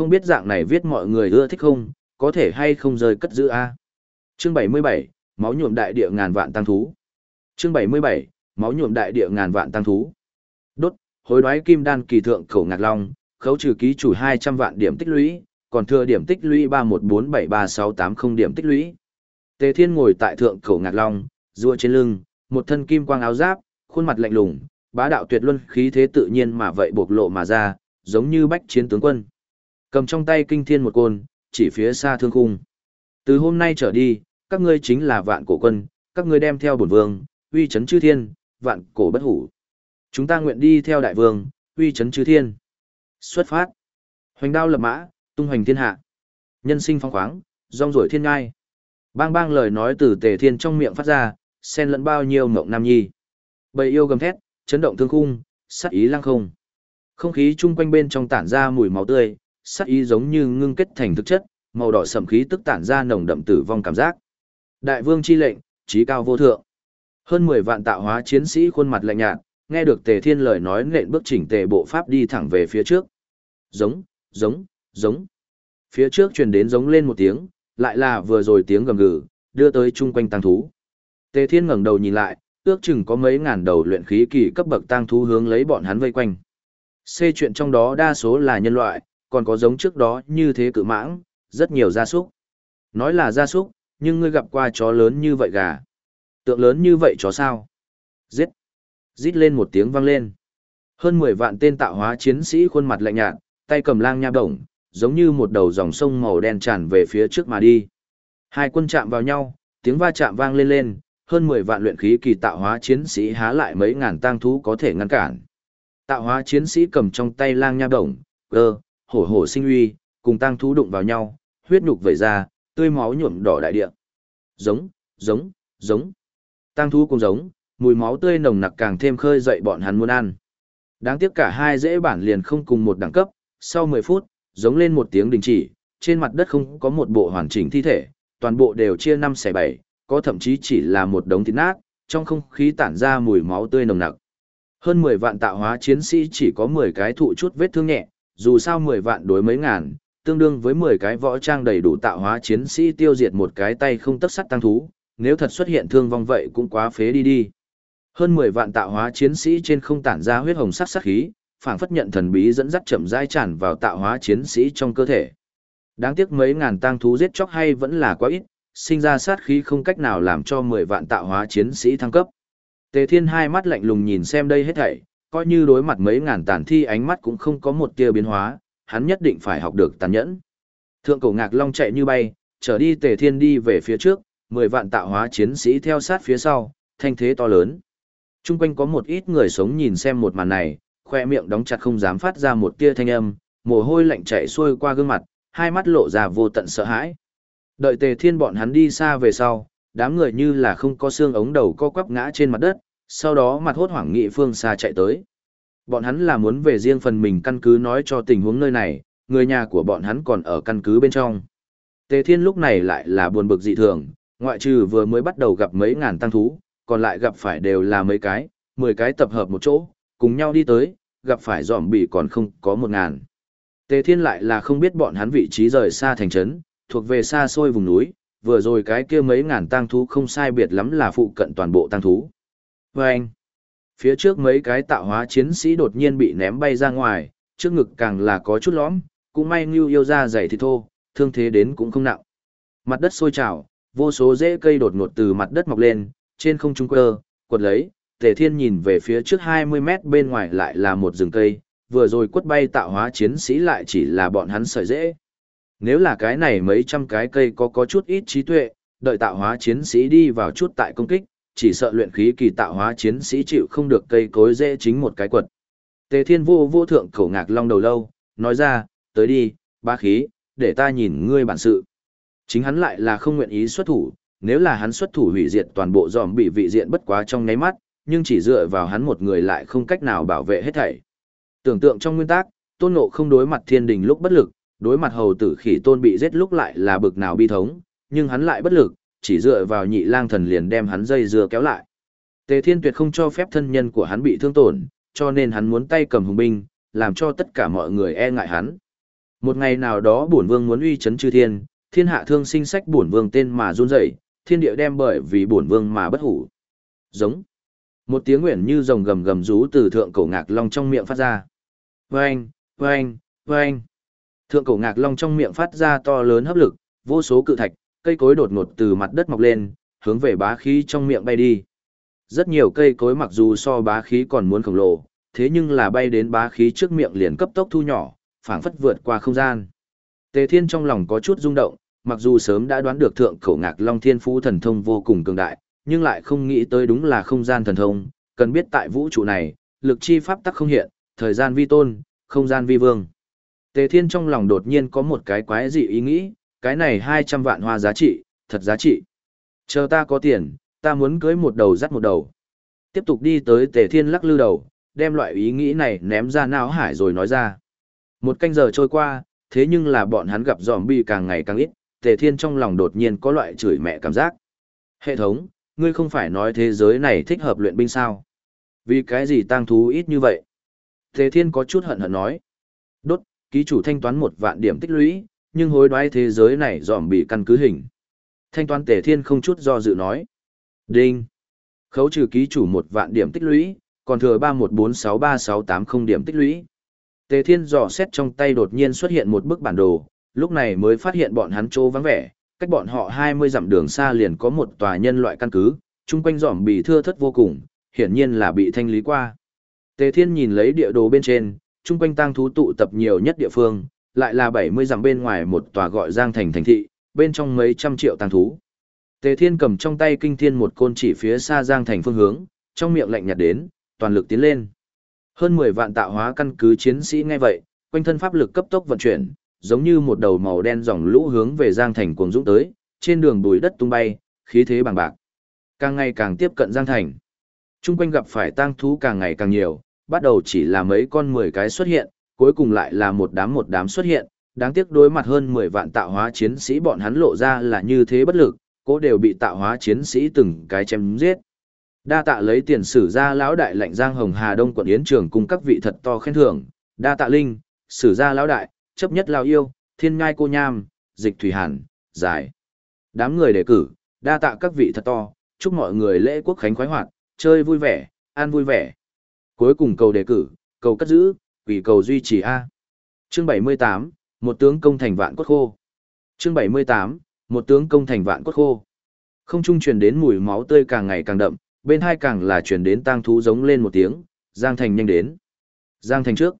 không biết dạng này viết mọi người ưa thích không, có thể hay không rơi cất giữ a. Chương 77, máu nhuộm đại địa ngàn vạn tăng thú. Chương 77, máu nhuộm đại địa ngàn vạn tăng thú. Đốt, hối đoái kim đan kỳ thượng khẩu ngạc long, khấu trừ ký chủ 200 vạn điểm tích lũy, còn thừa điểm tích lũy 31473680 điểm tích lũy. Tề Thiên ngồi tại thượng khẩu ngạc long, rùa trên lưng, một thân kim quang áo giáp, khuôn mặt lạnh lùng, bá đạo tuyệt luân khí thế tự nhiên mà vậy bộc lộ mà ra, giống như bách chiến tướng quân. Cầm trong tay kinh thiên một côn, chỉ phía xa thương khung. Từ hôm nay trở đi, các ngươi chính là vạn cổ quân, các ngươi đem theo bổn vương, uy chấn chư thiên, vạn cổ bất hủ. Chúng ta nguyện đi theo đại vương, uy chấn chư thiên. Xuất phát. Hoành đao lập mã, tung hoành thiên hạ. Nhân sinh phong khoáng, rong rổi thiên ngai. Bang bang lời nói từ tề thiên trong miệng phát ra, xen lẫn bao nhiêu mộng nam nhi. Bầy yêu gầm thét, chấn động thương khung, sát ý lăng không. Không khí chung quanh bên trong tản ra mùi máu tươi, sắc ý giống như ngưng kết thành thực chất, màu đỏ sẩm khí tức tản ra nồng đậm tử vong cảm giác. Đại vương chi lệnh, trí cao vô thượng. Hơn 10 vạn tạo hóa chiến sĩ khuôn mặt lạnh nhạt, nghe được Tề Thiên lời nói nện bước chỉnh tề bộ pháp đi thẳng về phía trước. Giống, giống, giống. Phía trước truyền đến giống lên một tiếng, lại là vừa rồi tiếng gầm gừ, đưa tới chung quanh tăng thú. Tề Thiên ngẩng đầu nhìn lại, ước chừng có mấy ngàn đầu luyện khí kỳ cấp bậc tăng thú hướng lấy bọn hắn vây quanh. C chuyện trong đó đa số là nhân loại, còn có giống trước đó như thế cự mãng, rất nhiều gia súc. Nói là gia súc, nhưng ngươi gặp qua chó lớn như vậy gà. Tượng lớn như vậy chó sao? Giết! Rít lên một tiếng vang lên. Hơn 10 vạn tên tạo hóa chiến sĩ khuôn mặt lạnh nhạt, tay cầm lang nha đồng, giống như một đầu dòng sông màu đen tràn về phía trước mà đi. Hai quân chạm vào nhau, tiếng va chạm vang lên lên, hơn 10 vạn luyện khí kỳ tạo hóa chiến sĩ há lại mấy ngàn tang thú có thể ngăn cản. Tạo hóa chiến sĩ cầm trong tay lang nha đồng, gơ, hổ hổ sinh uy, cùng tang thú đụng vào nhau, huyết nhục vẩy ra, tươi máu nhuộm đỏ đại địa. Giống, giống, giống. Tang thú cũng giống, mùi máu tươi nồng nặc càng thêm khơi dậy bọn hắn muốn ăn. Đáng tiếc cả hai dễ bản liền không cùng một đẳng cấp, sau 10 phút, giống lên một tiếng đình chỉ, trên mặt đất không có một bộ hoàn chỉnh thi thể, toàn bộ đều chia năm xẻ bảy, có thậm chí chỉ là một đống thịt nát, trong không khí tản ra mùi máu tươi nồng nặc. Hơn 10 vạn tạo hóa chiến sĩ chỉ có 10 cái thụ chút vết thương nhẹ, dù sao 10 vạn đối mấy ngàn, tương đương với 10 cái võ trang đầy đủ tạo hóa chiến sĩ tiêu diệt một cái tay không tất sắt tăng thú, nếu thật xuất hiện thương vong vậy cũng quá phế đi đi. Hơn 10 vạn tạo hóa chiến sĩ trên không tản ra huyết hồng sắc sát khí, phảng phất nhận thần bí dẫn dắt chậm rãi tràn vào tạo hóa chiến sĩ trong cơ thể. Đáng tiếc mấy ngàn tang thú giết chóc hay vẫn là quá ít, sinh ra sát khí không cách nào làm cho 10 vạn tạo hóa chiến sĩ thăng cấp. Tề Thiên hai mắt lạnh lùng nhìn xem đây hết thảy, coi như đối mặt mấy ngàn tàn thi ánh mắt cũng không có một tia biến hóa, hắn nhất định phải học được tàn nhẫn. Thượng cổ ngạc long chạy như bay, trở đi Tề Thiên đi về phía trước, 10 vạn tạo hóa chiến sĩ theo sát phía sau, thanh thế to lớn. Trung quanh có một ít người sống nhìn xem một màn này, khoe miệng đóng chặt không dám phát ra một tia thanh âm, mồ hôi lạnh chảy xuôi qua gương mặt, hai mắt lộ ra vô tận sợ hãi. Đợi tề thiên bọn hắn đi xa về sau, đám người như là không có xương ống đầu co quắp ngã trên mặt đất, sau đó mặt hốt hoảng nghị phương xa chạy tới. Bọn hắn là muốn về riêng phần mình căn cứ nói cho tình huống nơi này, người nhà của bọn hắn còn ở căn cứ bên trong. Tề thiên lúc này lại là buồn bực dị thường, ngoại trừ vừa mới bắt đầu gặp mấy ngàn tăng thú, còn lại gặp phải đều là mấy cái, mười cái tập hợp một chỗ, cùng nhau đi tới, gặp phải dòm bị còn không có một ngàn. Tề Thiên lại là không biết bọn hắn vị trí rời xa thành trấn, thuộc về xa xôi vùng núi, vừa rồi cái kia mấy ngàn tăng thú không sai biệt lắm là phụ cận toàn bộ tăng thú. Và anh, phía trước mấy cái tạo hóa chiến sĩ đột nhiên bị ném bay ra ngoài, trước ngực càng là có chút lõm, cũng may Ngưu yêu ra dày thì thô, thương thế đến cũng không nặng. Mặt đất sôi trào, vô số rễ cây đột ngột từ mặt đất mọc lên, trên không trung quơ, quật lấy, Tề Thiên nhìn về phía trước 20 mét bên ngoài lại là một rừng cây, vừa rồi quất bay tạo hóa chiến sĩ lại chỉ là bọn hắn sợi dễ. Nếu là cái này mấy trăm cái cây có có chút ít trí tuệ, đợi tạo hóa chiến sĩ đi vào chút tại công kích, chỉ sợ luyện khí kỳ tạo hóa chiến sĩ chịu không được cây cối dễ chính một cái quật. Tề Thiên vô vô thượng khẩu ngạc long đầu lâu, nói ra, tới đi, ba khí, để ta nhìn ngươi bản sự. Chính hắn lại là không nguyện ý xuất thủ, nếu là hắn xuất thủ hủy diệt toàn bộ dòm bị vị diện bất quá trong nháy mắt, nhưng chỉ dựa vào hắn một người lại không cách nào bảo vệ hết thảy. Tưởng tượng trong nguyên tắc, tôn ngộ không đối mặt thiên đình lúc bất lực, đối mặt hầu tử khỉ tôn bị giết lúc lại là bực nào bi thống, nhưng hắn lại bất lực, chỉ dựa vào nhị lang thần liền đem hắn dây dưa kéo lại. Tề thiên tuyệt không cho phép thân nhân của hắn bị thương tổn, cho nên hắn muốn tay cầm hùng binh, làm cho tất cả mọi người e ngại hắn. Một ngày nào đó bổn vương muốn uy chấn chư thiên, thiên hạ thương sinh sách bổn vương tên mà run rẩy, thiên địa đem bởi vì bổn vương mà bất hủ. Giống. Một tiếng nguyện như rồng gầm gầm rú từ thượng cổ ngạc long trong miệng phát ra. Vâng, vâng, vâng. Thượng cổ ngạc long trong miệng phát ra to lớn hấp lực, vô số cự thạch, cây cối đột ngột từ mặt đất mọc lên, hướng về bá khí trong miệng bay đi. Rất nhiều cây cối mặc dù so bá khí còn muốn khổng lồ, thế nhưng là bay đến bá khí trước miệng liền cấp tốc thu nhỏ, phảng phất vượt qua không gian. Tề Thiên trong lòng có chút rung động, mặc dù sớm đã đoán được thượng cổ ngạc long thiên phú thần thông vô cùng cường đại, nhưng lại không nghĩ tới đúng là không gian thần thông, cần biết tại vũ trụ này, lực chi pháp tắc không hiện, thời gian vi tôn, không gian vi vương. Tề Thiên trong lòng đột nhiên có một cái quái dị ý nghĩ, cái này 200 vạn hoa giá trị, thật giá trị. Chờ ta có tiền, ta muốn cưới một đầu dắt một đầu. Tiếp tục đi tới Tề Thiên lắc lư đầu, đem loại ý nghĩ này ném ra não hải rồi nói ra. Một canh giờ trôi qua, thế nhưng là bọn hắn gặp zombie càng ngày càng ít, Tề Thiên trong lòng đột nhiên có loại chửi mẹ cảm giác. Hệ thống, ngươi không phải nói thế giới này thích hợp luyện binh sao? Vì cái gì tăng thú ít như vậy? Tề Thiên có chút hận hận nói. Đốt, ký chủ thanh toán một vạn điểm tích lũy, nhưng hối đoái thế giới này dòm bị căn cứ hình. Thanh toán Tề Thiên không chút do dự nói. Đinh. Khấu trừ ký chủ một vạn điểm tích lũy, còn thừa ba một bốn sáu ba sáu tám không điểm tích lũy. Tề Thiên dò xét trong tay đột nhiên xuất hiện một bức bản đồ, lúc này mới phát hiện bọn hắn trô vắng vẻ, cách bọn họ 20 dặm đường xa liền có một tòa nhân loại căn cứ, chung quanh dòm bị thưa thất vô cùng, hiển nhiên là bị thanh lý qua. Tề Thiên nhìn lấy địa đồ bên trên, chung quanh tang thú tụ tập nhiều nhất địa phương, lại là 70 dặm bên ngoài một tòa gọi Giang Thành thành thị, bên trong mấy trăm triệu tang thú. Tề Thiên cầm trong tay kinh thiên một côn chỉ phía xa Giang Thành phương hướng, trong miệng lạnh nhạt đến, toàn lực tiến lên. Hơn 10 vạn tạo hóa căn cứ chiến sĩ ngay vậy, quanh thân pháp lực cấp tốc vận chuyển, giống như một đầu màu đen dòng lũ hướng về Giang Thành cuồng dũng tới, trên đường bùi đất tung bay, khí thế bằng bạc. Càng ngày càng tiếp cận Giang Thành. Trung quanh gặp phải tang thú càng ngày càng nhiều, bắt đầu chỉ là mấy con 10 cái xuất hiện, cuối cùng lại là một đám một đám xuất hiện, đáng tiếc đối mặt hơn 10 vạn tạo hóa chiến sĩ bọn hắn lộ ra là như thế bất lực, cố đều bị tạo hóa chiến sĩ từng cái chém giết. Đa tạ lấy tiền sử ra lão đại lệnh Giang Hồng Hà Đông quận Yến Trường cùng các vị thật to khen thưởng, đa tạ linh, sử ra lão đại, chấp nhất lao yêu, thiên ngai cô nham, dịch thủy hàn, giải. Đám người đề cử, đa tạ các vị thật to, chúc mọi người lễ quốc khánh khoái hoạt, chơi vui vẻ, ăn vui vẻ. Cuối cùng cầu đề cử, cầu cất giữ, quỷ cầu duy trì A. Chương 78, một tướng công thành vạn cốt khô. Chương 78, một tướng công thành vạn cốt khô. Không trung truyền đến mùi máu tươi càng ngày càng đậm, bên hai càng là truyền đến tang thú giống lên một tiếng, Giang Thành nhanh đến. Giang Thành trước.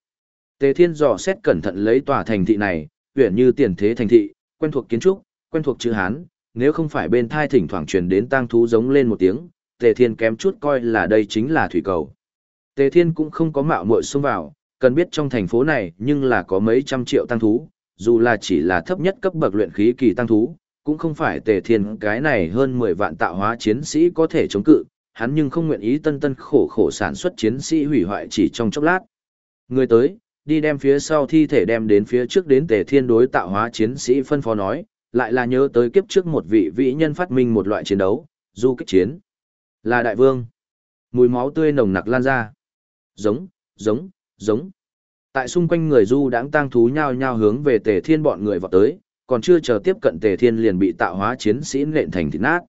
Tề Thiên dò xét cẩn thận lấy tòa thành thị này, uyển như tiền thế thành thị, quen thuộc kiến trúc, quen thuộc chữ Hán, nếu không phải bên thai thỉnh thoảng truyền đến tang thú giống lên một tiếng, Tề Thiên kém chút coi là đây chính là thủy cầu. Tề Thiên cũng không có mạo muội xông vào, cần biết trong thành phố này nhưng là có mấy trăm triệu tăng thú, dù là chỉ là thấp nhất cấp bậc luyện khí kỳ tăng thú, cũng không phải Tề Thiên cái này hơn 10 vạn tạo hóa chiến sĩ có thể chống cự, hắn nhưng không nguyện ý tân tân khổ khổ sản xuất chiến sĩ hủy hoại chỉ trong chốc lát. Người tới, đi đem phía sau thi thể đem đến phía trước đến tề thiên đối tạo hóa chiến sĩ phân phó nói, lại là nhớ tới kiếp trước một vị vĩ nhân phát minh một loại chiến đấu, du kích chiến. Là đại vương. Mùi máu tươi nồng nặc lan ra. Giống, giống, giống. Tại xung quanh người du đãng tang thú nhao nhao hướng về tề thiên bọn người vọt tới, còn chưa chờ tiếp cận tề thiên liền bị tạo hóa chiến sĩ nện thành thịt nát.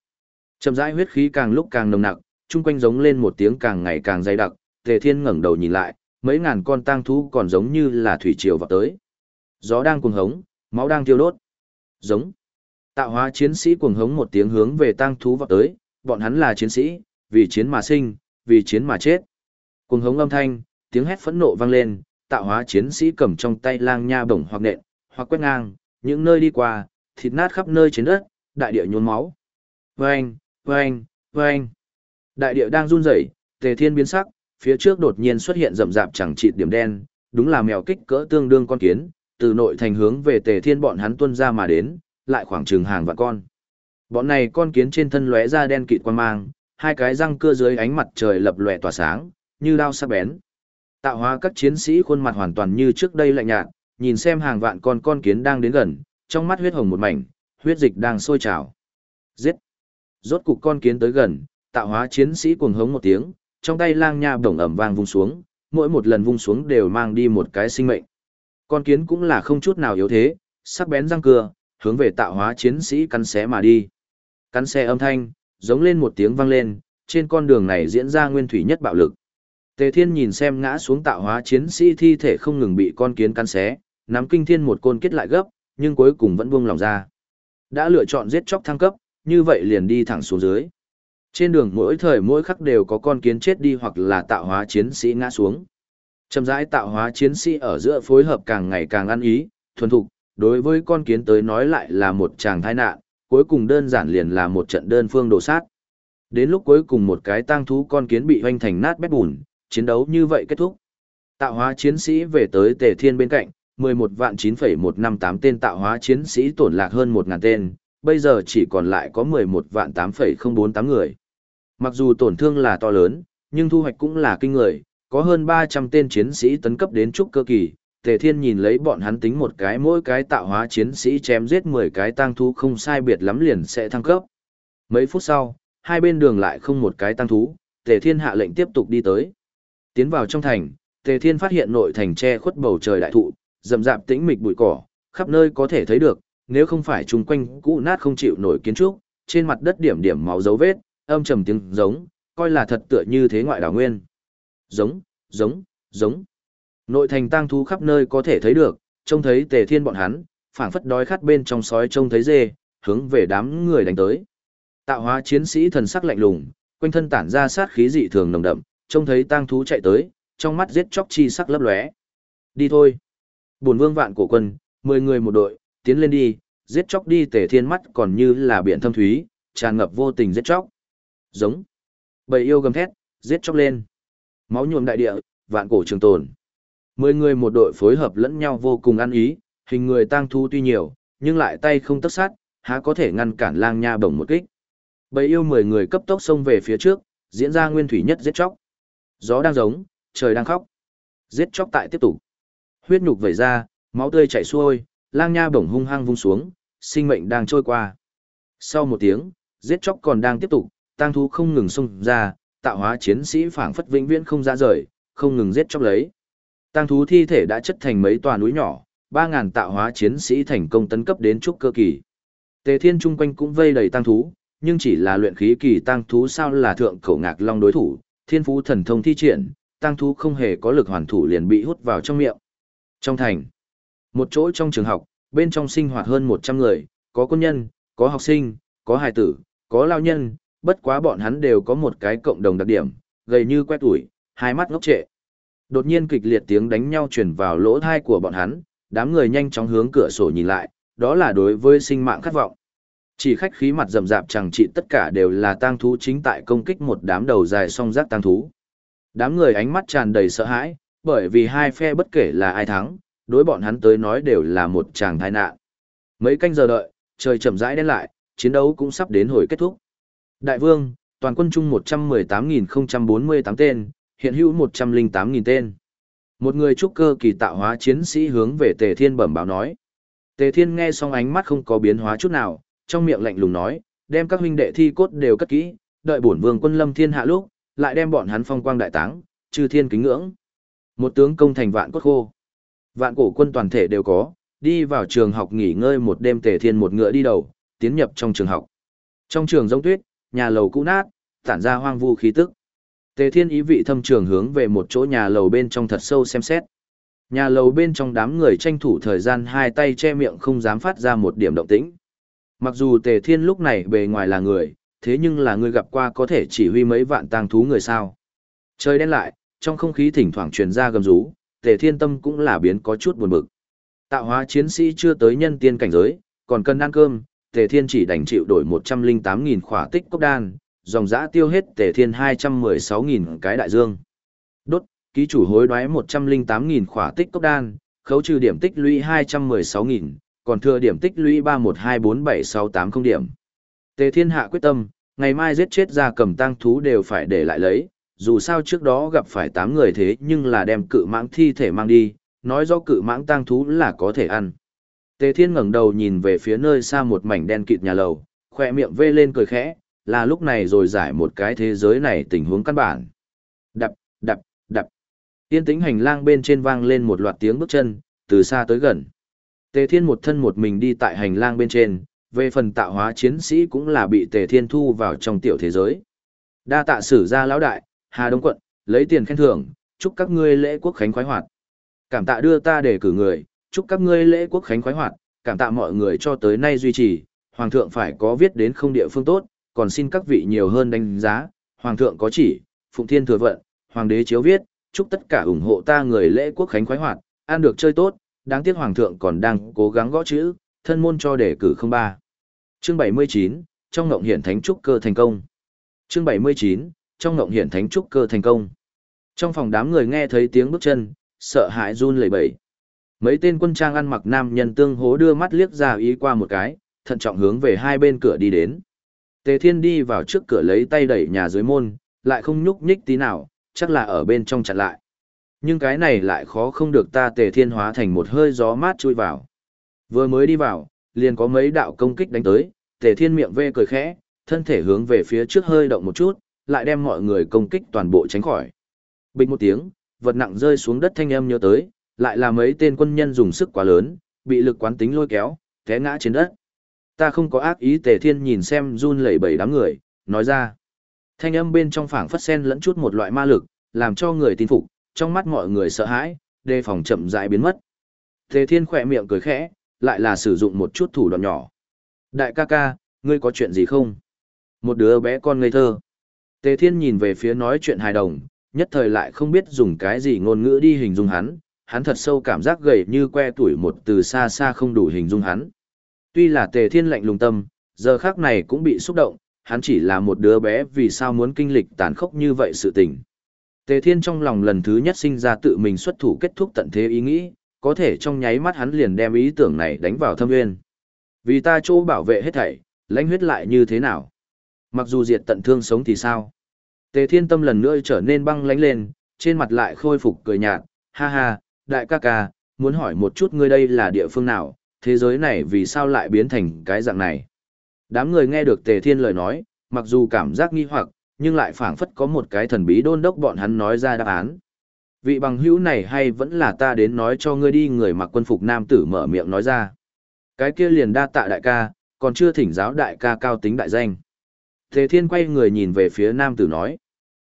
Chậm rãi huyết khí càng lúc càng nồng nặc, chung quanh giống lên một tiếng càng ngày càng dày đặc, tề thiên ngẩng đầu nhìn lại, mấy ngàn con tang thú còn giống như là thủy triều vọt tới. Gió đang cuồng hống, máu đang tiêu đốt. Giống. Tạo hóa chiến sĩ cuồng hống một tiếng hướng về tang thú vọt tới, bọn hắn là chiến sĩ, vì chiến mà sinh, vì chiến mà chết. Cuồng hống âm thanh, tiếng hét phẫn nộ vang lên, tạo hóa chiến sĩ cầm trong tay lang nha bổng hoặc nện, hoặc quét ngang, những nơi đi qua, thịt nát khắp nơi trên đất, đại địa nhuốm máu. Vâng, vâng, vâng. Đại địa đang run rẩy, tề thiên biến sắc, phía trước đột nhiên xuất hiện rậm rạp chẳng chịt điểm đen, đúng là mèo kích cỡ tương đương con kiến, từ nội thành hướng về Tề Thiên bọn hắn tuân ra mà đến, lại khoảng chừng hàng vạn con. Bọn này con kiến trên thân lóe ra đen kịt quan mang, hai cái răng cưa dưới ánh mặt trời lập lòe tỏa sáng, như đao sắc bén. Tạo hóa các chiến sĩ khuôn mặt hoàn toàn như trước đây lạnh nhạt, nhìn xem hàng vạn con con kiến đang đến gần, trong mắt huyết hồng một mảnh, huyết dịch đang sôi trào. Giết! Rốt cục con kiến tới gần, tạo hóa chiến sĩ cuồng hống một tiếng, trong tay lang nha bổng ẩm vang vung xuống, mỗi một lần vung xuống đều mang đi một cái sinh mệnh. Con kiến cũng là không chút nào yếu thế, sắc bén răng cưa, hướng về tạo hóa chiến sĩ cắn xé mà đi. Cắn xé âm thanh, giống lên một tiếng vang lên, trên con đường này diễn ra nguyên thủy nhất bạo lực. Tề Thiên nhìn xem ngã xuống tạo hóa chiến sĩ thi thể không ngừng bị con kiến cắn xé, nắm kinh thiên một côn kết lại gấp, nhưng cuối cùng vẫn buông lòng ra. Đã lựa chọn giết chóc thăng cấp, như vậy liền đi thẳng xuống dưới. Trên đường mỗi thời mỗi khắc đều có con kiến chết đi hoặc là tạo hóa chiến sĩ ngã xuống. Chậm rãi tạo hóa chiến sĩ ở giữa phối hợp càng ngày càng ăn ý, thuần thục, đối với con kiến tới nói lại là một chàng tai nạn, cuối cùng đơn giản liền là một trận đơn phương đổ sát. Đến lúc cuối cùng một cái tang thú con kiến bị hoanh thành nát bét bùn, chiến đấu như vậy kết thúc. Tạo hóa chiến sĩ về tới Tề Thiên bên cạnh, 11 vạn 9,158 tên tạo hóa chiến sĩ tổn lạc hơn 1.000 tên, bây giờ chỉ còn lại có 11 vạn 8,048 người. Mặc dù tổn thương là to lớn, nhưng thu hoạch cũng là kinh người, có hơn 300 tên chiến sĩ tấn cấp đến trúc cơ kỳ. Tề Thiên nhìn lấy bọn hắn tính một cái mỗi cái tạo hóa chiến sĩ chém giết 10 cái tăng thú không sai biệt lắm liền sẽ thăng cấp. Mấy phút sau, hai bên đường lại không một cái tăng thú, Tề Thiên hạ lệnh tiếp tục đi tới. Tiến vào trong thành, Tề Thiên phát hiện nội thành che khuất bầu trời đại thụ, rậm rạp tĩnh mịch bụi cỏ, khắp nơi có thể thấy được, nếu không phải chung quanh cũ nát không chịu nổi kiến trúc, trên mặt đất điểm điểm máu dấu vết, âm trầm tiếng giống, coi là thật tựa như thế ngoại đảo nguyên. Giống, giống, giống. Nội thành tang thú khắp nơi có thể thấy được, trông thấy Tề Thiên bọn hắn, phảng phất đói khát bên trong sói trông thấy dê, hướng về đám người đánh tới. Tạo hóa chiến sĩ thần sắc lạnh lùng, quanh thân tản ra sát khí dị thường nồng đậm, trông thấy tang thú chạy tới, trong mắt giết chóc chi sắc lấp lóe. Đi thôi. Bổn vương vạn cổ quân, mười người một đội, tiến lên đi, giết chóc đi tề thiên mắt còn như là biển thâm thúy, tràn ngập vô tình giết chóc. Giống. Bầy yêu gầm thét, giết chóc lên. Máu nhuộm đại địa, vạn cổ trường tồn. Mười người một đội phối hợp lẫn nhau vô cùng ăn ý, hình người tang thú tuy nhiều, nhưng lại tay không tất sát, há có thể ngăn cản lang nha bổng một kích. Bầy yêu mười người cấp tốc xông về phía trước, diễn ra nguyên thủy nhất giết chóc. Gió đang giống, trời đang khóc. Giết chóc tại tiếp tục. Huyết nhục vẩy ra, máu tươi chảy xuôi, lang nha bổng hung hăng vung xuống, sinh mệnh đang trôi qua. Sau một tiếng, giết chóc còn đang tiếp tục, tang thú không ngừng xông ra, tạo hóa chiến sĩ phảng phất vĩnh viễn không ra rời, không ngừng giết chóc lấy. Tang thú thi thể đã chất thành mấy tòa núi nhỏ, 3000 tạo hóa chiến sĩ thành công tấn cấp đến trúc cơ kỳ. Tề Thiên trung quanh cũng vây đầy tang thú, nhưng chỉ là luyện khí kỳ tang thú sao là thượng cổ ngạc long đối thủ, thiên phú thần thông thi triển, tang thú không hề có lực hoàn thủ liền bị hút vào trong miệng. Trong thành, một chỗ trong trường học, bên trong sinh hoạt hơn 100 người, có quân nhân, có học sinh, có hài tử, có lao nhân, bất quá bọn hắn đều có một cái cộng đồng đặc điểm, gầy như quét ủi, hai mắt ngốc trệ. Đột nhiên kịch liệt tiếng đánh nhau truyền vào lỗ thai của bọn hắn, đám người nhanh chóng hướng cửa sổ nhìn lại, đó là đối với sinh mạng khát vọng. Chỉ khách khí mặt rầm rạp chẳng trị tất cả đều là tang thú chính tại công kích một đám đầu dài song giác tang thú. Đám người ánh mắt tràn đầy sợ hãi, bởi vì hai phe bất kể là ai thắng, đối bọn hắn tới nói đều là một tràng tai nạn. Mấy canh giờ đợi, trời chậm rãi đen lại, chiến đấu cũng sắp đến hồi kết thúc. Đại vương, toàn quân chung 118.048 tên, hiện hữu 108.000 tên. Một người trúc cơ kỳ tạo hóa chiến sĩ hướng về Tề Thiên bẩm báo nói. Tề Thiên nghe xong ánh mắt không có biến hóa chút nào, trong miệng lạnh lùng nói, đem các huynh đệ thi cốt đều cất kỹ, đợi bổn vương quân lâm thiên hạ lúc, lại đem bọn hắn phong quang đại táng, trừ thiên kính ngưỡng. Một tướng công thành vạn cốt khô. Vạn cổ quân toàn thể đều có, đi vào trường học nghỉ ngơi một đêm tề thiên một ngựa đi đầu, tiến nhập trong trường học. Trong trường giống tuyết, nhà lầu cũ nát, tản ra hoang vu khí tức. Tề thiên ý vị thâm trường hướng về một chỗ nhà lầu bên trong thật sâu xem xét. Nhà lầu bên trong đám người tranh thủ thời gian hai tay che miệng không dám phát ra một điểm động tĩnh. Mặc dù tề thiên lúc này bề ngoài là người, thế nhưng là người gặp qua có thể chỉ huy mấy vạn tang thú người sao. Trời đen lại, trong không khí thỉnh thoảng truyền ra gầm rú, tề thiên tâm cũng là biến có chút buồn bực. Tạo hóa chiến sĩ chưa tới nhân tiên cảnh giới, còn cần ăn cơm, tề thiên chỉ đành chịu đổi 108.000 khỏa tích cốc đan, dòng giã tiêu hết tề thiên 216.000 cái đại dương. Đốt, ký chủ hối đoái 108.000 khỏa tích cốc đan, khấu trừ điểm tích lũy 216.000, còn thừa điểm tích lũy 3124760 điểm. Tề thiên hạ quyết tâm, ngày mai giết chết ra cầm tang thú đều phải để lại lấy, dù sao trước đó gặp phải 8 người thế nhưng là đem cự mãng thi thể mang đi, nói do cự mãng tang thú là có thể ăn. Tề Thiên ngẩng đầu nhìn về phía nơi xa một mảnh đen kịt nhà lầu, khoe miệng vê lên cười khẽ, là lúc này rồi giải một cái thế giới này tình huống căn bản. Đập, đập, đập. Yên tĩnh hành lang bên trên vang lên một loạt tiếng bước chân, từ xa tới gần. Tề Thiên một thân một mình đi tại hành lang bên trên, về phần tạo hóa chiến sĩ cũng là bị Tề Thiên thu vào trong tiểu thế giới. Đa tạ sử gia lão đại, Hà Đông quận, lấy tiền khen thưởng, chúc các ngươi lễ quốc khánh khoái hoạt. Cảm tạ đưa ta để cử người, chúc các ngươi lễ quốc khánh khoái hoạt, cảm tạ mọi người cho tới nay duy trì, hoàng thượng phải có viết đến không địa phương tốt, còn xin các vị nhiều hơn đánh giá, hoàng thượng có chỉ, phụng thiên thừa vận, hoàng đế chiếu viết, chúc tất cả ủng hộ ta người lễ quốc khánh khoái hoạt, ăn được chơi tốt, đáng tiếc hoàng thượng còn đang cố gắng gõ chữ, thân môn cho đề cử không ba. Chương 79, trong ngộng hiển thánh trúc cơ thành công. Chương 79, trong ngộng hiển thánh trúc cơ thành công. Trong phòng đám người nghe thấy tiếng bước chân, sợ hãi run lẩy bẩy. Mấy tên quân trang ăn mặc nam nhân tương hố đưa mắt liếc ra ý qua một cái, thận trọng hướng về hai bên cửa đi đến. Tề Thiên đi vào trước cửa lấy tay đẩy nhà dưới môn, lại không nhúc nhích tí nào, chắc là ở bên trong chặn lại. Nhưng cái này lại khó không được ta Tề Thiên hóa thành một hơi gió mát chui vào. Vừa mới đi vào, liền có mấy đạo công kích đánh tới, Tề Thiên miệng vê cười khẽ, thân thể hướng về phía trước hơi động một chút, lại đem mọi người công kích toàn bộ tránh khỏi. Bình một tiếng, vật nặng rơi xuống đất thanh âm nhớ tới, lại là mấy tên quân nhân dùng sức quá lớn, bị lực quán tính lôi kéo, té ngã trên đất. Ta không có ác ý Tề Thiên nhìn xem run lẩy bẩy đám người, nói ra. Thanh âm bên trong phảng phất sen lẫn chút một loại ma lực, làm cho người tin phục, trong mắt mọi người sợ hãi, đề phòng chậm rãi biến mất. Tề Thiên khỏe miệng cười khẽ, lại là sử dụng một chút thủ đoạn nhỏ. Đại ca ca, ngươi có chuyện gì không? Một đứa bé con ngây thơ. Tề Thiên nhìn về phía nói chuyện hài đồng, nhất thời lại không biết dùng cái gì ngôn ngữ đi hình dung hắn, hắn thật sâu cảm giác gầy như que tuổi một từ xa xa không đủ hình dung hắn. Tuy là Tề Thiên lạnh lùng tâm, giờ khác này cũng bị xúc động, hắn chỉ là một đứa bé vì sao muốn kinh lịch tàn khốc như vậy sự tình. Tề Thiên trong lòng lần thứ nhất sinh ra tự mình xuất thủ kết thúc tận thế ý nghĩ, có thể trong nháy mắt hắn liền đem ý tưởng này đánh vào thâm nguyên. Vì ta chỗ bảo vệ hết thảy, lãnh huyết lại như thế nào? Mặc dù diệt tận thương sống thì sao? Tề Thiên tâm lần nữa trở nên băng lãnh lên, trên mặt lại khôi phục cười nhạt, ha ha, đại ca ca, muốn hỏi một chút ngươi đây là địa phương nào, thế giới này vì sao lại biến thành cái dạng này? Đám người nghe được Tề Thiên lời nói, mặc dù cảm giác nghi hoặc, nhưng lại phảng phất có một cái thần bí đôn đốc bọn hắn nói ra đáp án. Vị bằng hữu này hay vẫn là ta đến nói cho ngươi đi người mặc quân phục nam tử mở miệng nói ra. Cái kia liền đa tạ đại ca, còn chưa thỉnh giáo đại ca cao tính đại danh. thế Thiên quay người nhìn về phía nam tử nói.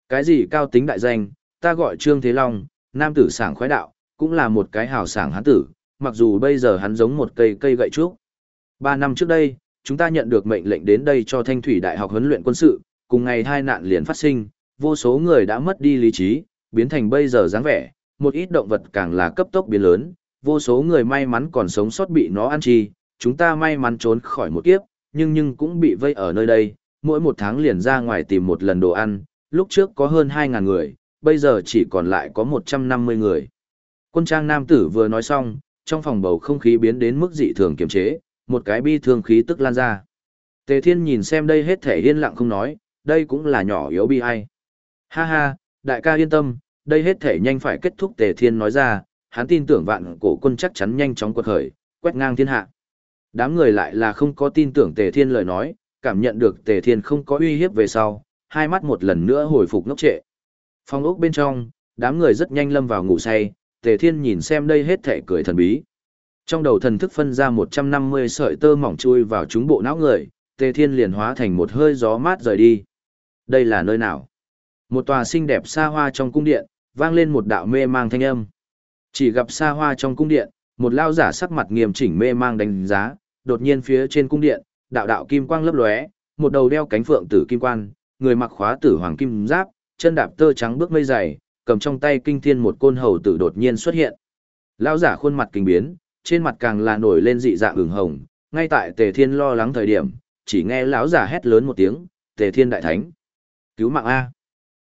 Cái gì cao tính đại danh, ta gọi Trương Thế Long, nam tử sảng khoái đạo, cũng là một cái hào sảng hắn tử, mặc dù bây giờ hắn giống một cây cây gậy trúc. Ba năm trước đây, chúng ta nhận được mệnh lệnh đến đây cho Thanh Thủy Đại học huấn luyện quân sự, cùng ngày hai nạn liền phát sinh, vô số người đã mất đi lý trí, biến thành bây giờ dáng vẻ, một ít động vật càng là cấp tốc biến lớn, vô số người may mắn còn sống sót bị nó ăn chi, chúng ta may mắn trốn khỏi một kiếp, nhưng nhưng cũng bị vây ở nơi đây, mỗi một tháng liền ra ngoài tìm một lần đồ ăn, lúc trước có hơn 2.000 người, bây giờ chỉ còn lại có 150 người. Quân trang nam tử vừa nói xong, trong phòng bầu không khí biến đến mức dị thường kiềm chế, một cái bi thương khí tức lan ra. Tề Thiên nhìn xem đây hết thể yên lặng không nói, đây cũng là nhỏ yếu bi ai. Ha ha, đại ca yên tâm, đây hết thể nhanh phải kết thúc Tề Thiên nói ra, hắn tin tưởng vạn cổ quân chắc chắn nhanh chóng quật khởi, quét ngang thiên hạ. Đám người lại là không có tin tưởng Tề Thiên lời nói, cảm nhận được Tề Thiên không có uy hiếp về sau, hai mắt một lần nữa hồi phục ngốc trệ. phong ốc bên trong, đám người rất nhanh lâm vào ngủ say, Tề Thiên nhìn xem đây hết thể cười thần bí. Trong đầu thần thức phân ra 150 sợi tơ mỏng chui vào chúng bộ não người, Tề Thiên liền hóa thành một hơi gió mát rời đi. Đây là nơi nào? Một tòa xinh đẹp xa hoa trong cung điện, vang lên một đạo mê mang thanh âm. Chỉ gặp xa hoa trong cung điện, một lao giả sắc mặt nghiêm chỉnh mê mang đánh giá, đột nhiên phía trên cung điện, đạo đạo kim quang lấp lóe, một đầu đeo cánh phượng tử kim quan, người mặc khóa tử hoàng kim giáp, chân đạp tơ trắng bước mây dày, cầm trong tay kinh thiên một côn hầu tử đột nhiên xuất hiện. Lão giả khuôn mặt kinh biến, trên mặt càng là nổi lên dị dạng ửng hồng, ngay tại Tề Thiên lo lắng thời điểm, chỉ nghe lão giả hét lớn một tiếng, "Tề Thiên đại thánh, cứu mạng a!"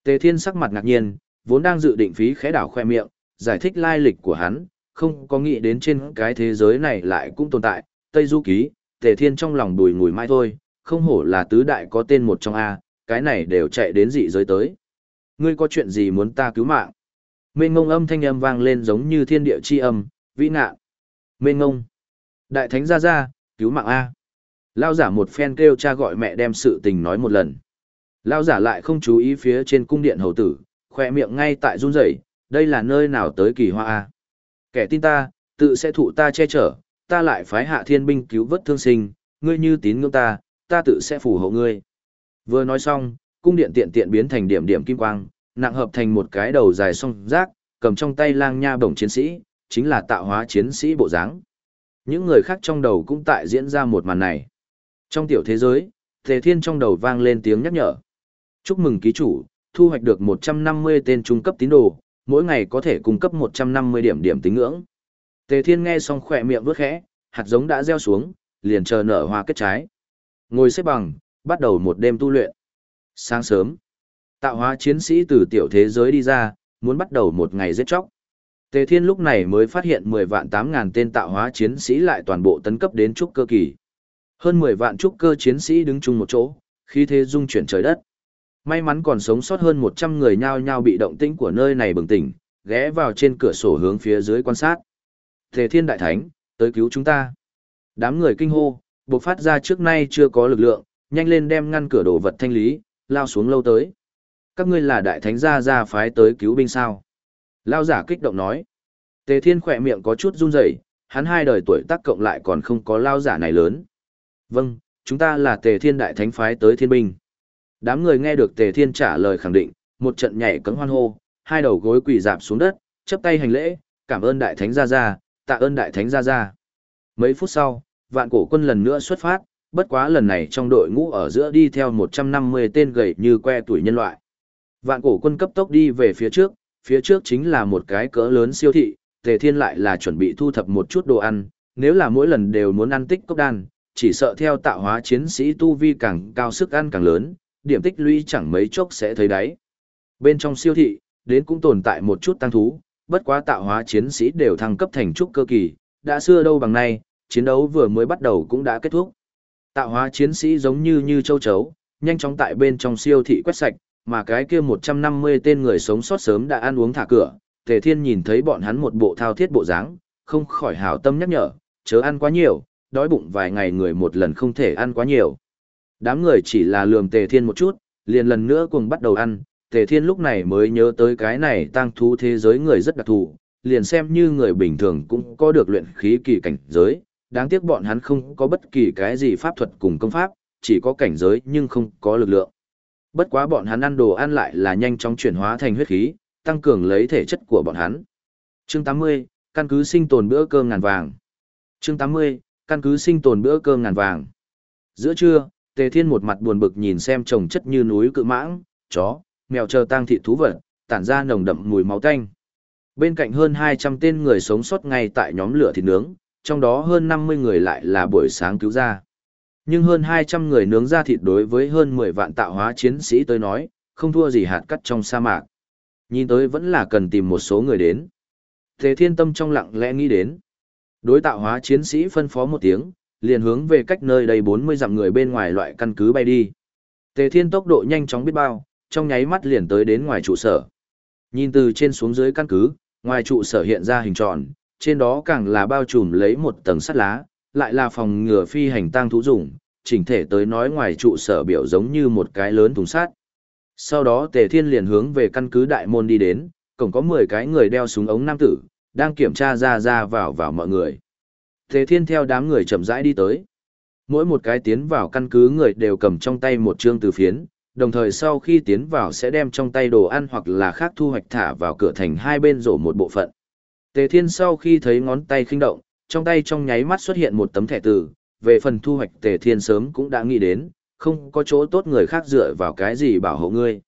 Tề Thiên sắc mặt ngạc nhiên, vốn đang dự định phí khẽ đảo khoe miệng, giải thích lai lịch của hắn, không có nghĩ đến trên cái thế giới này lại cũng tồn tại, Tây Du Ký, Tề Thiên trong lòng đùi ngùi mai thôi, không hổ là tứ đại có tên một trong A, cái này đều chạy đến dị giới tới. Ngươi có chuyện gì muốn ta cứu mạng? Mênh ngông âm thanh âm vang lên giống như thiên địa chi âm, vĩ ngạ. Mênh ngông. Đại thánh ra ra, cứu mạng A. Lao giả một phen kêu cha gọi mẹ đem sự tình nói một lần. Lao giả lại không chú ý phía trên cung điện hầu tử, khoe miệng ngay tại run rẩy, đây là nơi nào tới kỳ hoa A. Kẻ tin ta, tự sẽ thụ ta che chở, ta lại phái hạ thiên binh cứu vớt thương sinh, ngươi như tín ngưỡng ta, ta tự sẽ phù hộ ngươi. Vừa nói xong, cung điện tiện tiện biến thành điểm điểm kim quang, nặng hợp thành một cái đầu dài song rác, cầm trong tay lang nha bổng chiến sĩ, chính là tạo hóa chiến sĩ bộ dáng. Những người khác trong đầu cũng tại diễn ra một màn này. Trong tiểu thế giới, Tề Thiên trong đầu vang lên tiếng nhắc nhở. Chúc mừng ký chủ, thu hoạch được 150 tên trung cấp tín đồ, mỗi ngày có thể cung cấp 150 điểm điểm tín ngưỡng. Tề Thiên nghe xong khỏe miệng vớt khẽ, hạt giống đã gieo xuống, liền chờ nở hoa kết trái. Ngồi xếp bằng, bắt đầu một đêm tu luyện. Sáng sớm, tạo hóa chiến sĩ từ tiểu thế giới đi ra, muốn bắt đầu một ngày giết chóc. Tề Thiên lúc này mới phát hiện 10 vạn 8 ngàn tên tạo hóa chiến sĩ lại toàn bộ tấn cấp đến trúc cơ kỳ. Hơn 10 vạn trúc cơ chiến sĩ đứng chung một chỗ, khí thế dung chuyển trời đất. May mắn còn sống sót hơn 100 người nhao nhao bị động tĩnh của nơi này bừng tỉnh, ghé vào trên cửa sổ hướng phía dưới quan sát. Tề Thiên Đại Thánh, tới cứu chúng ta. Đám người kinh hô, bộc phát ra trước nay chưa có lực lượng, nhanh lên đem ngăn cửa đồ vật thanh lý, lao xuống lâu tới. Các ngươi là đại thánh gia gia phái tới cứu binh sao? Lao giả kích động nói. Tề Thiên khỏe miệng có chút run rẩy, hắn hai đời tuổi tác cộng lại còn không có lao giả này lớn. Vâng, chúng ta là Tề Thiên đại thánh phái tới thiên binh. Đám người nghe được Tề Thiên trả lời khẳng định, một trận nhảy cẫng hoan hô, hai đầu gối quỳ dạp xuống đất, chấp tay hành lễ, cảm ơn đại thánh gia gia, tạ ơn đại thánh gia gia. Mấy phút sau, vạn cổ quân lần nữa xuất phát, bất quá lần này trong đội ngũ ở giữa đi theo 150 tên gầy như que tuổi nhân loại. Vạn cổ quân cấp tốc đi về phía trước, phía trước chính là một cái cỡ lớn siêu thị, Tề Thiên lại là chuẩn bị thu thập một chút đồ ăn, nếu là mỗi lần đều muốn ăn tích cốc đan, chỉ sợ theo tạo hóa chiến sĩ tu vi càng cao sức ăn càng lớn, điểm tích lũy chẳng mấy chốc sẽ thấy đáy. Bên trong siêu thị, đến cũng tồn tại một chút tăng thú, bất quá tạo hóa chiến sĩ đều thăng cấp thành trúc cơ kỳ, đã xưa đâu bằng nay, chiến đấu vừa mới bắt đầu cũng đã kết thúc. Tạo hóa chiến sĩ giống như như châu chấu, nhanh chóng tại bên trong siêu thị quét sạch, mà cái kia 150 tên người sống sót sớm đã ăn uống thả cửa, Tề Thiên nhìn thấy bọn hắn một bộ thao thiết bộ dáng, không khỏi hảo tâm nhắc nhở, chớ ăn quá nhiều, đói bụng vài ngày người một lần không thể ăn quá nhiều. Đám người chỉ là lườm Tề Thiên một chút, liền lần nữa cùng bắt đầu ăn, Tề Thiên lúc này mới nhớ tới cái này tăng thú thế giới người rất đặc thù, liền xem như người bình thường cũng có được luyện khí kỳ cảnh giới, đáng tiếc bọn hắn không có bất kỳ cái gì pháp thuật cùng công pháp, chỉ có cảnh giới nhưng không có lực lượng. Bất quá bọn hắn ăn đồ ăn lại là nhanh chóng chuyển hóa thành huyết khí, tăng cường lấy thể chất của bọn hắn. Chương 80, căn cứ sinh tồn bữa cơm ngàn vàng. Chương 80, căn cứ sinh tồn bữa cơm ngàn vàng. Giữa trưa, Tề Thiên một mặt buồn bực nhìn xem trồng chất như núi cự mãng, chó, mèo chờ tang thị thú vật, tản ra nồng đậm mùi máu tanh. Bên cạnh hơn 200 tên người sống sót ngay tại nhóm lửa thịt nướng, trong đó hơn 50 người lại là buổi sáng cứu ra. Nhưng hơn 200 người nướng ra thịt đối với hơn 10 vạn tạo hóa chiến sĩ tới nói, không thua gì hạt cắt trong sa mạc. Nhìn tới vẫn là cần tìm một số người đến. Thế thiên tâm trong lặng lẽ nghĩ đến. Đối tạo hóa chiến sĩ phân phó một tiếng, liền hướng về cách nơi đây 40 dặm người bên ngoài loại căn cứ bay đi. Tề thiên tốc độ nhanh chóng biết bao, trong nháy mắt liền tới đến ngoài trụ sở. Nhìn từ trên xuống dưới căn cứ, ngoài trụ sở hiện ra hình tròn, trên đó càng là bao trùm lấy một tầng sắt lá, lại là phòng ngừa phi hành tăng thú dụng. chỉnh thể tới nói ngoài trụ sở biểu giống như một cái lớn thùng sắt. Sau đó Tề Thiên liền hướng về căn cứ đại môn đi đến, cổng có 10 cái người đeo súng ống nam tử, đang kiểm tra ra ra vào vào mọi người. Tề Thiên theo đám người chậm rãi đi tới. Mỗi một cái tiến vào căn cứ người đều cầm trong tay một trương từ phiến, đồng thời sau khi tiến vào sẽ đem trong tay đồ ăn hoặc là khác thu hoạch thả vào cửa thành hai bên rổ một bộ phận. Tề Thiên sau khi thấy ngón tay khinh động, trong tay trong nháy mắt xuất hiện một tấm thẻ từ, về phần thu hoạch Tề Thiên sớm cũng đã nghĩ đến, không có chỗ tốt người khác dựa vào cái gì bảo hộ ngươi.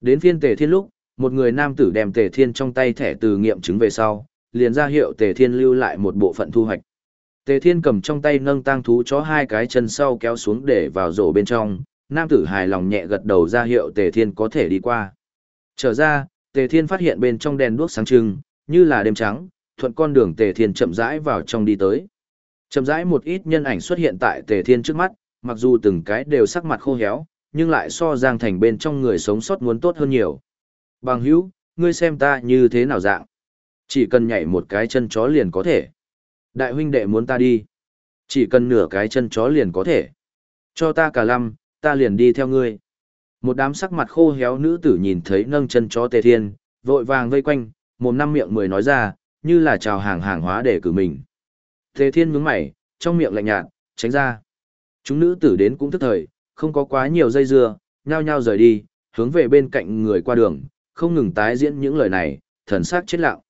Đến phiên Tề Thiên lúc, một người nam tử đem Tề Thiên trong tay thẻ từ nghiệm chứng về sau, liền ra hiệu Tề Thiên lưu lại một bộ phận thu hoạch. Tề Thiên cầm trong tay nâng tang thú chó hai cái chân sau kéo xuống để vào rổ bên trong, nam tử hài lòng nhẹ gật đầu ra hiệu Tề Thiên có thể đi qua. Trở ra, Tề Thiên phát hiện bên trong đèn đuốc sáng trưng, như là đêm trắng, thuận con đường Tề Thiên chậm rãi vào trong đi tới. Chậm rãi một ít nhân ảnh xuất hiện tại Tề Thiên trước mắt, mặc dù từng cái đều sắc mặt khô héo, nhưng lại so Giang Thành bên trong người sống sót muốn tốt hơn nhiều. Bằng hữu, ngươi xem ta như thế nào dạng? Chỉ cần nhảy một cái chân chó liền có thể. Đại huynh đệ muốn ta đi. Chỉ cần nửa cái chân chó liền có thể. Cho ta cả lăm, ta liền đi theo ngươi. Một đám sắc mặt khô héo nữ tử nhìn thấy nâng chân chó tề thiên, vội vàng vây quanh, mồm năm miệng mười nói ra, như là chào hàng hàng hóa để cử mình. Tề Thiên nhướng mày, trong miệng lạnh nhạt, tránh ra. Chúng nữ tử đến cũng tức thời, không có quá nhiều dây dưa, nhao nhao rời đi, hướng về bên cạnh người qua đường, không ngừng tái diễn những lời này, thần sắc chết lặng.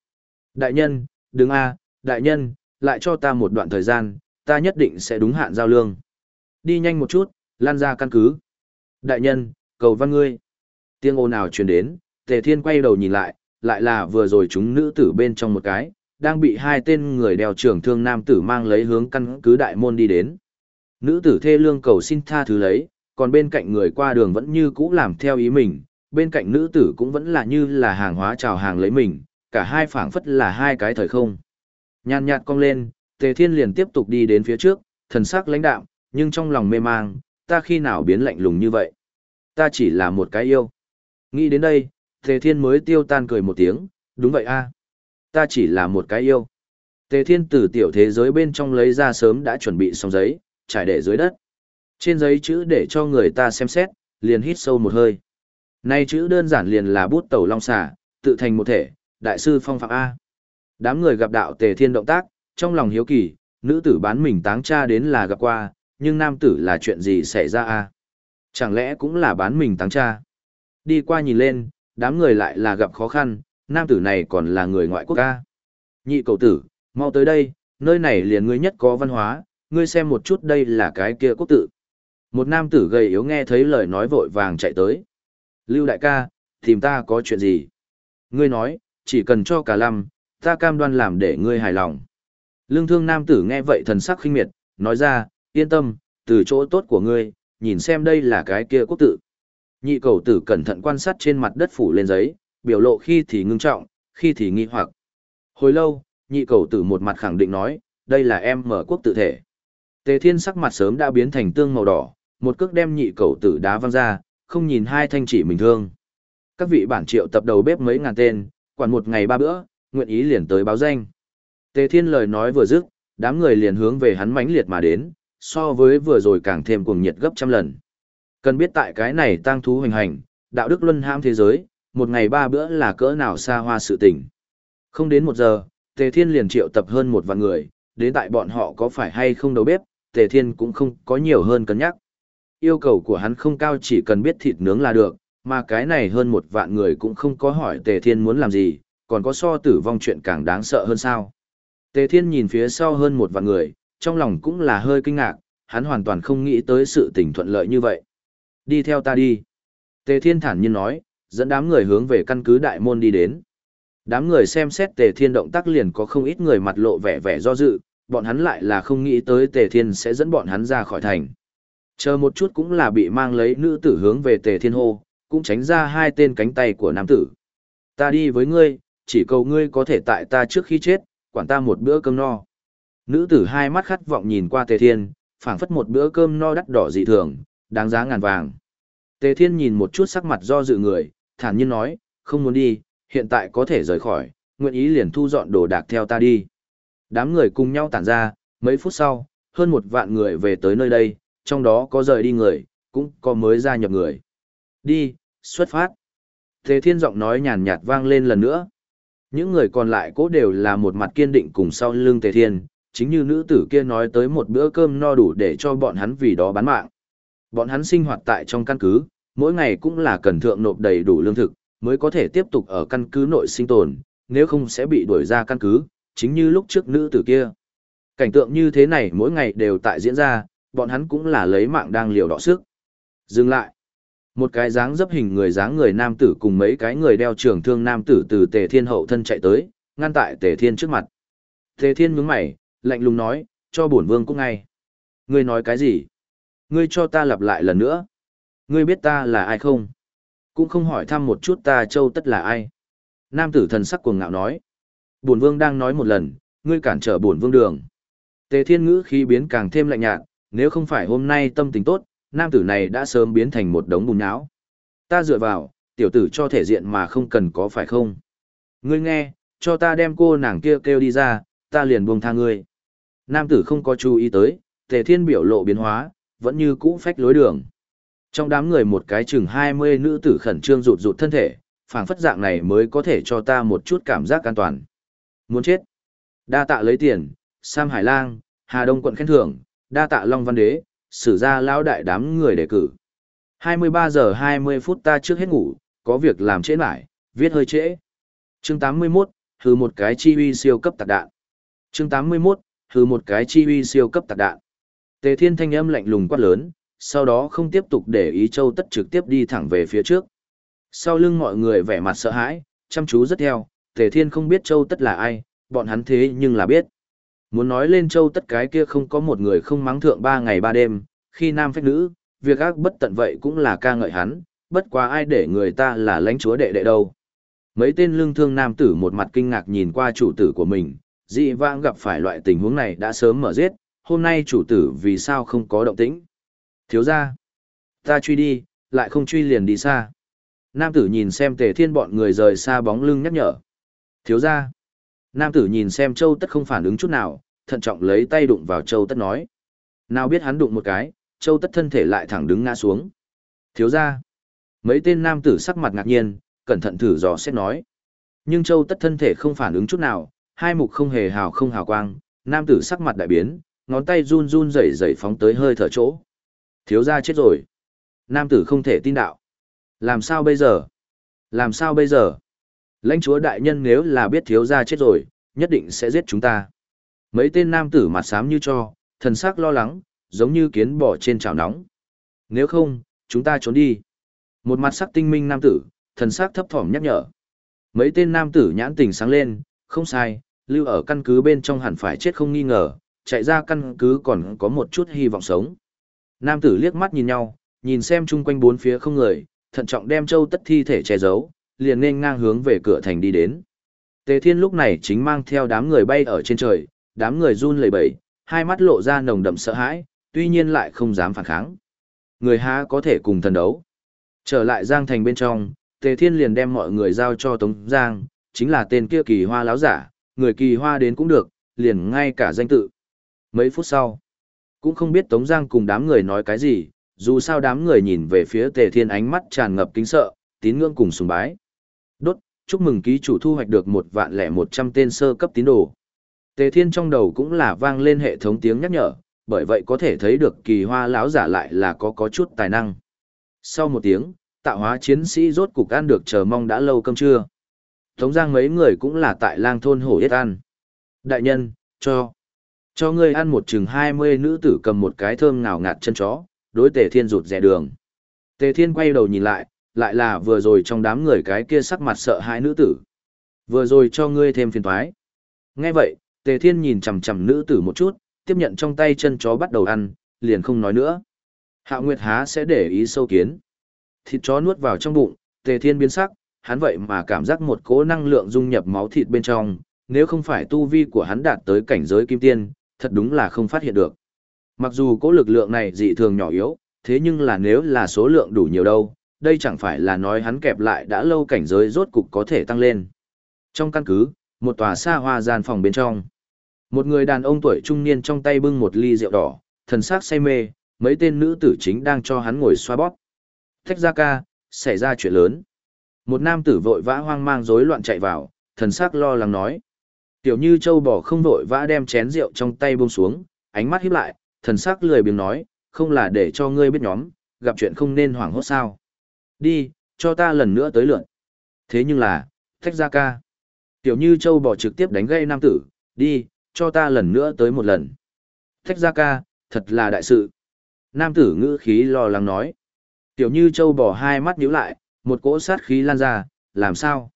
Đại nhân, đừng a, đại nhân, lại cho ta một đoạn thời gian, ta nhất định sẽ đúng hạn giao lương. Đi nhanh một chút, lan ra căn cứ. Đại nhân, cầu văn ngươi. Tiếng ồn nào truyền đến, Tề Thiên quay đầu nhìn lại, lại là vừa rồi chúng nữ tử bên trong một cái, đang bị hai tên người đeo trưởng thương nam tử mang lấy hướng căn cứ đại môn đi đến. Nữ tử thê lương cầu xin tha thứ lấy, còn bên cạnh người qua đường vẫn như cũ làm theo ý mình, bên cạnh nữ tử cũng vẫn là như là hàng hóa chào hàng lấy mình, cả hai phảng phất là hai cái thời không. Nhàn nhạt cong lên, Tề Thiên liền tiếp tục đi đến phía trước, thần sắc lãnh đạm, nhưng trong lòng mê mang, ta khi nào biến lạnh lùng như vậy? Ta chỉ là một cái yêu. Nghĩ đến đây, Tề Thiên mới tiêu tan cười một tiếng, đúng vậy a, Ta chỉ là một cái yêu. Tề Thiên từ tiểu thế giới bên trong lấy ra sớm đã chuẩn bị xong giấy, trải để dưới đất. Trên giấy chữ để cho người ta xem xét, liền hít sâu một hơi. Nay chữ đơn giản liền là bút tẩu long xà, tự thành một thể, đại sư phong phạm A. Đám người gặp đạo tề thiên động tác, trong lòng hiếu kỳ, nữ tử bán mình táng cha đến là gặp qua, nhưng nam tử là chuyện gì xảy ra A. Chẳng lẽ cũng là bán mình táng cha. Đi qua nhìn lên, đám người lại là gặp khó khăn, nam tử này còn là người ngoại quốc A. Nhị cầu tử, mau tới đây, nơi này liền ngươi nhất có văn hóa, ngươi xem một chút đây là cái kia quốc tự. Một nam tử gầy yếu nghe thấy lời nói vội vàng chạy tới. Lưu đại ca, tìm ta có chuyện gì? Ngươi nói, chỉ cần cho cả lâm, ta cam đoan làm để ngươi hài lòng. Lương thương nam tử nghe vậy thần sắc khinh miệt, nói ra, yên tâm, từ chỗ tốt của ngươi, nhìn xem đây là cái kia quốc tự. Nhị cầu tử cẩn thận quan sát trên mặt đất phủ lên giấy, biểu lộ khi thì ngưng trọng, khi thì nghi hoặc. Hồi lâu, nhị cầu tử một mặt khẳng định nói, đây là em mở quốc tự thể. Tề thiên sắc mặt sớm đã biến thành tương màu đỏ, một cước đem nhị cầu tử đá văng ra, không nhìn hai thanh chỉ mình thương. Các vị bản triệu tập đầu bếp mấy ngàn tên, quản một ngày ba bữa, nguyện ý liền tới báo danh. Tề Thiên lời nói vừa dứt, đám người liền hướng về hắn mãnh liệt mà đến, so với vừa rồi càng thêm cuồng nhiệt gấp trăm lần. Cần biết tại cái này tang thú hành hành, đạo đức luân ham thế giới, một ngày ba bữa là cỡ nào xa hoa sự tình. Không đến một giờ, Tề Thiên liền triệu tập hơn một vạn người, đến tại bọn họ có phải hay không đầu bếp, Tề Thiên cũng không có nhiều hơn cân nhắc. Yêu cầu của hắn không cao chỉ cần biết thịt nướng là được, mà cái này hơn một vạn người cũng không có hỏi Tề Thiên muốn làm gì, còn có so tử vong chuyện càng đáng sợ hơn sao. Tề Thiên nhìn phía sau hơn một vạn người, trong lòng cũng là hơi kinh ngạc, hắn hoàn toàn không nghĩ tới sự tình thuận lợi như vậy. Đi theo ta đi. Tề Thiên thản nhiên nói, dẫn đám người hướng về căn cứ đại môn đi đến. Đám người xem xét Tề Thiên động tác liền có không ít người mặt lộ vẻ vẻ do dự, bọn hắn lại là không nghĩ tới Tề Thiên sẽ dẫn bọn hắn ra khỏi thành. Chờ một chút cũng là bị mang lấy nữ tử hướng về Tề Thiên hô, cũng tránh ra hai tên cánh tay của nam tử. Ta đi với ngươi, chỉ cầu ngươi có thể tại ta trước khi chết, quản ta một bữa cơm no. Nữ tử hai mắt khát vọng nhìn qua Tề Thiên, phảng phất một bữa cơm no đắt đỏ dị thường, đáng giá ngàn vàng. Tề Thiên nhìn một chút sắc mặt do dự người, thản nhiên nói, không muốn đi, hiện tại có thể rời khỏi, nguyện ý liền thu dọn đồ đạc theo ta đi. Đám người cùng nhau tản ra, mấy phút sau, hơn một vạn người về tới nơi đây, trong đó có rời đi người, cũng có mới gia nhập người. Đi, xuất phát. Tề Thiên giọng nói nhàn nhạt vang lên lần nữa. Những người còn lại cố đều là một mặt kiên định cùng sau lưng Tề Thiên, chính như nữ tử kia nói tới một bữa cơm no đủ để cho bọn hắn vì đó bán mạng. Bọn hắn sinh hoạt tại trong căn cứ, mỗi ngày cũng là cần thượng nộp đầy đủ lương thực, mới có thể tiếp tục ở căn cứ nội sinh tồn, nếu không sẽ bị đuổi ra căn cứ, chính như lúc trước nữ tử kia. Cảnh tượng như thế này mỗi ngày đều tại diễn ra, bọn hắn cũng là lấy mạng đang liều đỏ sức. Dừng lại. Một cái dáng dấp hình người dáng người nam tử cùng mấy cái người đeo trường thương nam tử từ Tề Thiên hậu thân chạy tới, ngăn tại Tề Thiên trước mặt. Tề Thiên nhướng mày, lạnh lùng nói, cho bổn vương cũng ngay. Ngươi nói cái gì? Ngươi cho ta lặp lại lần nữa. Ngươi biết ta là ai không? Cũng không hỏi thăm một chút ta châu tất là ai. Nam tử thần sắc cuồng ngạo nói. Bổn vương đang nói một lần, ngươi cản trở bổn vương đường. Tề Thiên ngữ khí biến càng thêm lạnh nhạt, nếu không phải hôm nay tâm tình tốt, nam tử này đã sớm biến thành một đống bùn nhão. Ta dựa vào, tiểu tử cho thể diện mà không cần có phải không? Ngươi nghe, cho ta đem cô nàng kia kêu đi ra, ta liền buông tha ngươi. Nam tử không có chú ý tới, tề thiên biểu lộ biến hóa, vẫn như cũ phách lối đường. Trong đám người một cái chừng 20 nữ tử khẩn trương rụt rụt thân thể, phảng phất dạng này mới có thể cho ta một chút cảm giác an toàn. Muốn chết. Đa tạ lấy tiền, Sam Hải Lang, Hà Đông quận khen thưởng, đa tạ Long Văn Đế, sử ra lão đại đám người đề cử. 23 giờ 20 phút ta trước hết ngủ, có việc làm trễ lại, viết hơi trễ. Chương 81, hư một cái chi uy siêu cấp tạc đạn. Chương 81, hư một cái chi uy siêu cấp tạc đạn. Tề Thiên thanh âm lạnh lùng quát lớn, sau đó không tiếp tục để ý Châu Tất trực tiếp đi thẳng về phía trước. Sau lưng mọi người vẻ mặt sợ hãi, chăm chú rất theo, Tề Thiên không biết Châu Tất là ai, bọn hắn thế nhưng là biết. Muốn nói lên Châu Tất cái kia không có một người không mắng thượng ba ngày ba đêm, khi nam phách nữ, việc ác bất tận vậy cũng là ca ngợi hắn, bất quá ai để người ta là lãnh chúa đệ đệ đâu. Mấy tên lương thương nam tử một mặt kinh ngạc nhìn qua chủ tử của mình, dị vãng gặp phải loại tình huống này đã sớm mở giết, hôm nay chủ tử vì sao không có động tĩnh. Thiếu ra, ta truy đi, lại không truy liền đi xa. Nam tử nhìn xem tề thiên bọn người rời xa bóng lưng nhắc nhở. Thiếu ra, nam tử nhìn xem châu tất không phản ứng chút nào, thận trọng lấy tay đụng vào châu tất nói. Nào biết hắn đụng một cái, châu tất thân thể lại thẳng đứng ngã xuống. Thiếu ra, mấy tên nam tử sắc mặt ngạc nhiên, cẩn thận thử dò xét nói. Nhưng châu tất thân thể không phản ứng chút nào, hai mục không hề hào không hào quang, nam tử sắc mặt đại biến, ngón tay run run rẩy rẩy phóng tới hơi thở chỗ. Thiếu gia chết rồi. Nam tử không thể tin đạo. Làm sao bây giờ? Làm sao bây giờ? Lãnh chúa đại nhân nếu là biết thiếu gia chết rồi, nhất định sẽ giết chúng ta. Mấy tên nam tử mặt xám như cho, thần sắc lo lắng, giống như kiến bò trên chảo nóng. Nếu không, chúng ta trốn đi. Một mặt sắc tinh minh nam tử, thần sắc thấp thỏm nhắc nhở. Mấy tên nam tử nhãn tình sáng lên, không sai, lưu ở căn cứ bên trong hẳn phải chết không nghi ngờ, chạy ra căn cứ còn có một chút hy vọng sống. Nam tử liếc mắt nhìn nhau, nhìn xem chung quanh bốn phía không người, thận trọng đem châu tất thi thể che giấu, liền nên ngang hướng về cửa thành đi đến. Tề Thiên lúc này chính mang theo đám người bay ở trên trời, đám người run lẩy bẩy, hai mắt lộ ra nồng đậm sợ hãi, tuy nhiên lại không dám phản kháng. Người há có thể cùng thần đấu. Trở lại Giang Thành bên trong, Tề Thiên liền đem mọi người giao cho Tống Giang, chính là tên kia kỳ hoa láo giả, người kỳ hoa đến cũng được, liền ngay cả danh tự. Mấy phút sau, cũng không biết Tống Giang cùng đám người nói cái gì, dù sao đám người nhìn về phía Tề Thiên ánh mắt tràn ngập kính sợ, tín ngưỡng cùng sùng bái. Đốt, chúc mừng ký chủ thu hoạch được một vạn lẻ một trăm tên sơ cấp tín đồ. Tề Thiên trong đầu cũng là vang lên hệ thống tiếng nhắc nhở, bởi vậy có thể thấy được kỳ hoa lão giả lại là có có chút tài năng. Sau một tiếng, tạo hóa chiến sĩ rốt cục ăn được chờ mong đã lâu cơm trưa. Tống Giang mấy người cũng là tại lang thôn hổ yết ăn. Đại nhân, cho. Cho ngươi ăn một chừng hai mươi nữ tử cầm một cái thơm ngào ngạt chân chó, đối tề thiên rụt rẻ đường. Tề thiên quay đầu nhìn lại, lại là vừa rồi trong đám người cái kia sắc mặt sợ hãi nữ tử. Vừa rồi cho ngươi thêm phiền toái. Nghe vậy, tề thiên nhìn chằm chằm nữ tử một chút, tiếp nhận trong tay chân chó bắt đầu ăn, liền không nói nữa. Hạ Nguyệt há sẽ để ý sâu kiến. Thịt chó nuốt vào trong bụng, tề thiên biến sắc, hắn vậy mà cảm giác một cỗ năng lượng dung nhập máu thịt bên trong, nếu không phải tu vi của hắn đạt tới cảnh giới kim tiên, thật đúng là không phát hiện được. Mặc dù cỗ lực lượng này dị thường nhỏ yếu, thế nhưng là nếu là số lượng đủ nhiều đâu, đây chẳng phải là nói hắn kẹp lại đã lâu cảnh giới rốt cục có thể tăng lên. Trong căn cứ, một tòa xa hoa gian phòng bên trong. Một người đàn ông tuổi trung niên trong tay bưng một ly rượu đỏ, thần sắc say mê, mấy tên nữ tử chính đang cho hắn ngồi xoa bóp. Thách ra ca, xảy ra chuyện lớn. Một nam tử vội vã hoang mang rối loạn chạy vào, thần sắc lo lắng nói. Tiểu như châu bò không vội vã đem chén rượu trong tay buông xuống, ánh mắt híp lại, thần sắc lười biếng nói, không là để cho ngươi biết nhóm, gặp chuyện không nên hoảng hốt sao. Đi, cho ta lần nữa tới lượn. Thế nhưng là, thách ra ca. Tiểu như châu bò trực tiếp đánh gây nam tử, đi, cho ta lần nữa tới một lần. Thách ra ca, thật là đại sự. Nam tử ngữ khí lo lắng nói. Tiểu như châu bò hai mắt nhíu lại, một cỗ sát khí lan ra, làm sao?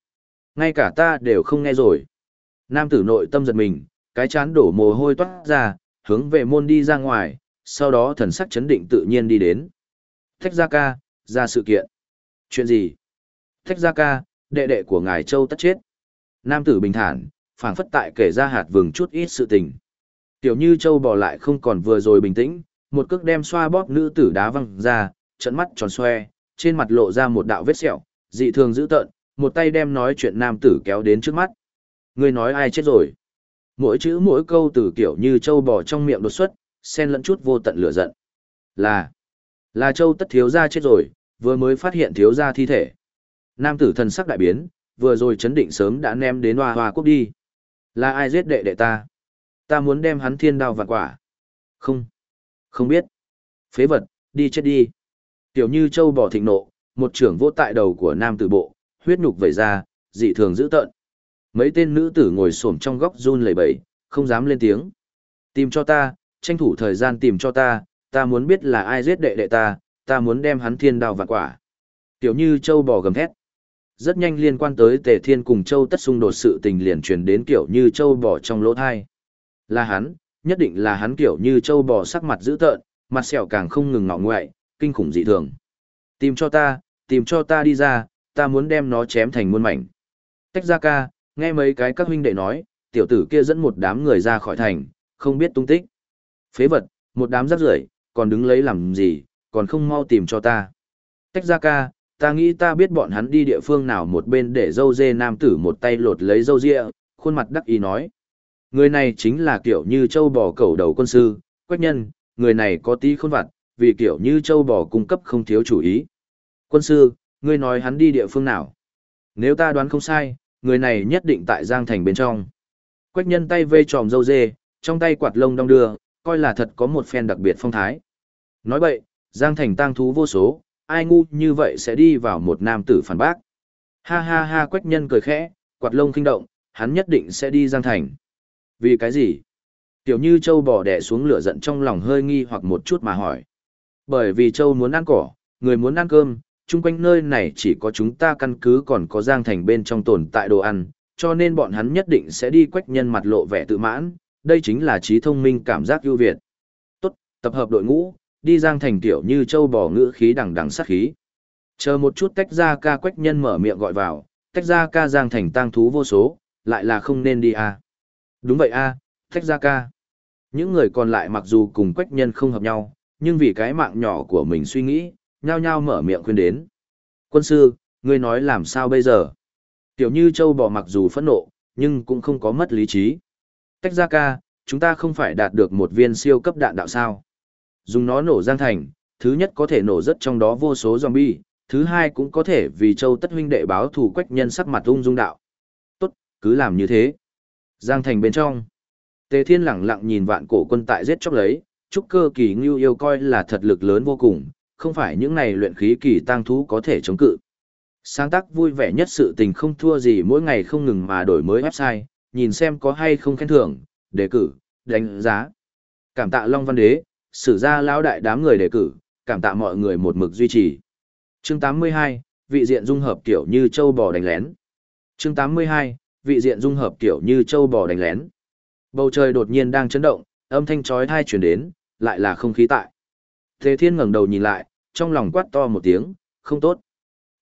Ngay cả ta đều không nghe rồi. Nam tử nội tâm giật mình, cái chán đổ mồ hôi toát ra, hướng về môn đi ra ngoài, sau đó thần sắc chấn định tự nhiên đi đến. Thách gia ca, ra sự kiện. Chuyện gì? Thách gia ca, đệ đệ của ngài châu tất chết. Nam tử bình thản, phảng phất tại kể ra hạt vừng chút ít sự tình. Tiểu như châu bỏ lại không còn vừa rồi bình tĩnh, một cước đem xoa bóp nữ tử đá văng ra, trận mắt tròn xoe, trên mặt lộ ra một đạo vết sẹo, dị thường dữ tợn, một tay đem nói chuyện nam tử kéo đến trước mắt. Ngươi nói ai chết rồi? Mỗi chữ mỗi câu từ kiểu như châu bò trong miệng đột xuất, xen lẫn chút vô tận lửa giận. Là, là châu tất thiếu gia chết rồi, vừa mới phát hiện thiếu gia thi thể. Nam tử thần sắc đại biến, vừa rồi chấn định sớm đã ném đến hoa hoa quốc đi. Là ai giết đệ đệ ta? Ta muốn đem hắn thiên đao vạn quả. Không. Không biết. Phế vật, đi chết đi. Tiểu như châu bỏ thịnh nộ, một trưởng vô tại đầu của nam tử bộ, huyết nhục vẩy ra, dị thường dữ tợn. Mấy tên nữ tử ngồi xổm trong góc run lẩy bẩy, không dám lên tiếng. Tìm cho ta, tranh thủ thời gian tìm cho ta, ta muốn biết là ai giết đệ đệ ta, ta muốn đem hắn thiên đào vạn quả. Tiểu như châu bò gầm thét. Rất nhanh liên quan tới tề thiên cùng châu tất xung đột sự tình liền truyền đến kiểu như châu bò trong lỗ thai. Là hắn, nhất định là hắn kiểu như châu bò sắc mặt dữ tợn, mặt sẹo càng không ngừng ngọ ngoại, kinh khủng dị thường. Tìm cho ta, tìm cho ta đi ra, ta muốn đem nó chém thành muôn mảnh. Tách ra ca, nghe mấy cái các huynh đệ nói, tiểu tử kia dẫn một đám người ra khỏi thành, không biết tung tích. Phế vật, một đám rác rưởi, còn đứng lấy làm gì, còn không mau tìm cho ta. Tách ra ca, ta nghĩ ta biết bọn hắn đi địa phương nào một bên để dâu dê nam tử một tay lột lấy dâu ria, khuôn mặt đắc ý nói. Người này chính là kiểu như châu bò cẩu đầu quân sư, quách nhân, người này có tí khôn vặt, vì kiểu như châu bò cung cấp không thiếu chủ ý. Quân sư, ngươi nói hắn đi địa phương nào? Nếu ta đoán không sai, người này nhất định tại Giang Thành bên trong. Quách nhân tay vê tròm dâu dê, trong tay quạt lông đong đưa, coi là thật có một phen đặc biệt phong thái. Nói vậy, Giang Thành tang thú vô số, ai ngu như vậy sẽ đi vào một nam tử phản bác. Ha ha ha quách nhân cười khẽ, quạt lông kinh động, hắn nhất định sẽ đi Giang Thành. Vì cái gì? Tiểu như châu bỏ đẻ xuống lửa giận trong lòng hơi nghi hoặc một chút mà hỏi. Bởi vì châu muốn ăn cỏ, người muốn ăn cơm, chung quanh nơi này chỉ có chúng ta căn cứ còn có Giang Thành bên trong tồn tại đồ ăn, cho nên bọn hắn nhất định sẽ đi quách nhân mặt lộ vẻ tự mãn, đây chính là trí thông minh cảm giác ưu việt. Tốt, tập hợp đội ngũ, đi Giang Thành tiểu như châu bò ngữ khí đằng đằng sát khí. Chờ một chút tách ra ca quách nhân mở miệng gọi vào, tách ra ca Giang Thành tang thú vô số, lại là không nên đi à. Đúng vậy a, à, tách ra ca. Những người còn lại mặc dù cùng quách nhân không hợp nhau, nhưng vì cái mạng nhỏ của mình suy nghĩ, nhao nhao mở miệng khuyên đến. Quân sư, ngươi nói làm sao bây giờ? Tiểu như châu bò mặc dù phẫn nộ, nhưng cũng không có mất lý trí. Tách ra ca, chúng ta không phải đạt được một viên siêu cấp đạn đạo sao. Dùng nó nổ giang thành, thứ nhất có thể nổ rất trong đó vô số zombie, thứ hai cũng có thể vì châu tất huynh đệ báo thù quách nhân sắc mặt ung dung đạo. Tốt, cứ làm như thế. Giang thành bên trong. Tề thiên lẳng lặng nhìn vạn cổ quân tại giết chóc lấy, trúc cơ kỳ ngưu yêu coi là thật lực lớn vô cùng, không phải những này luyện khí kỳ tăng thú có thể chống cự. Sáng tác vui vẻ nhất sự tình không thua gì mỗi ngày không ngừng mà đổi mới website, nhìn xem có hay không khen thưởng, đề cử, đánh giá. Cảm tạ Long Văn Đế, sử gia lão đại đám người đề cử, cảm tạ mọi người một mực duy trì. Chương 82, vị diện dung hợp kiểu như châu bò đánh lén. Chương 82, vị diện dung hợp kiểu như châu bò đánh lén. Bầu trời đột nhiên đang chấn động, âm thanh chói tai truyền đến, lại là không khí tại. Thế Thiên ngẩng đầu nhìn lại, trong lòng quát to một tiếng, không tốt.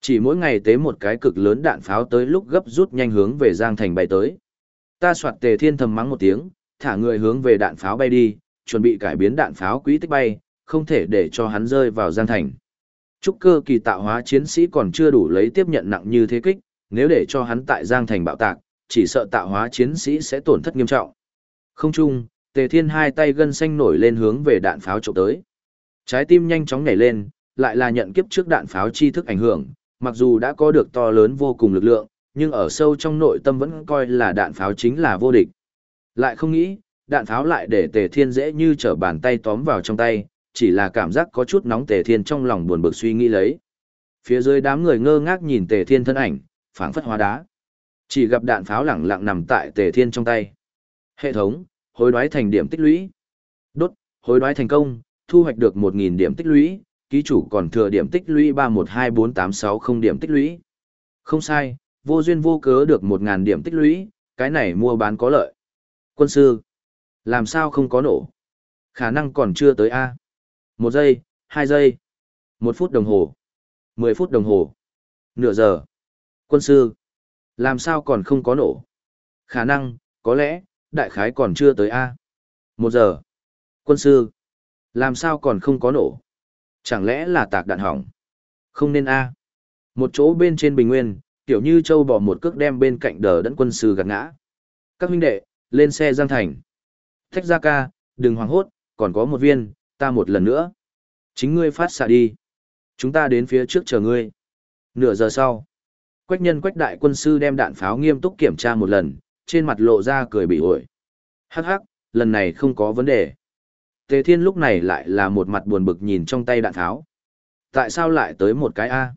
Chỉ mỗi ngày tế một cái cực lớn đạn pháo tới lúc gấp rút nhanh hướng về Giang Thành bay tới. Ta soạt Tề Thiên thầm mắng một tiếng, thả người hướng về đạn pháo bay đi, chuẩn bị cải biến đạn pháo quỹ tích bay, không thể để cho hắn rơi vào Giang Thành. Trúc cơ kỳ tạo hóa chiến sĩ còn chưa đủ lấy tiếp nhận nặng như thế kích, nếu để cho hắn tại Giang Thành bạo tạc, chỉ sợ tạo hóa chiến sĩ sẽ tổn thất nghiêm trọng. Không chung, Tề Thiên hai tay gân xanh nổi lên hướng về đạn pháo chụp tới. Trái tim nhanh chóng nhảy lên, lại là nhận kiếp trước đạn pháo chi thức ảnh hưởng, mặc dù đã có được to lớn vô cùng lực lượng, nhưng ở sâu trong nội tâm vẫn coi là đạn pháo chính là vô địch. Lại không nghĩ, đạn pháo lại để Tề Thiên dễ như trở bàn tay tóm vào trong tay, chỉ là cảm giác có chút nóng Tề Thiên trong lòng buồn bực suy nghĩ lấy. Phía dưới đám người ngơ ngác nhìn Tề Thiên thân ảnh, phảng phất hóa đá. Chỉ gặp đạn pháo lẳng lặng nằm tại Tề Thiên trong tay. Hệ thống, hối đoái thành điểm tích lũy. Đốt, hối đoái thành công, thu hoạch được 1.000 điểm tích lũy, ký chủ còn thừa điểm tích lũy 3124860 điểm tích lũy. Không sai, vô duyên vô cớ được 1.000 điểm tích lũy, cái này mua bán có lợi. Quân sư, làm sao không có nổ? Khả năng còn chưa tới A. Một giây, hai giây, một phút đồng hồ, mười phút đồng hồ, nửa giờ. Quân sư, làm sao còn không có nổ? Khả năng, có lẽ, đại khái còn chưa tới A. Một giờ. Quân sư, làm sao còn không có nổ? Chẳng lẽ là tạc đạn hỏng? Không nên A. Một chỗ bên trên bình nguyên, kiểu như châu bỏ một cước đem bên cạnh đờ đẫn quân sư gạt ngã. Các huynh đệ, lên xe Giang Thành. Thách ra ca, đừng hoảng hốt, còn có một viên, ta một lần nữa. Chính ngươi phát xạ đi. Chúng ta đến phía trước chờ ngươi. Nửa giờ sau, quách nhân quách đại quân sư đem đạn pháo nghiêm túc kiểm tra một lần, trên mặt lộ ra cười bị ổi. Hắc hắc, lần này không có vấn đề. Tề Thiên lúc này lại là một mặt buồn bực nhìn trong tay đạn tháo. Tại sao lại tới một cái A?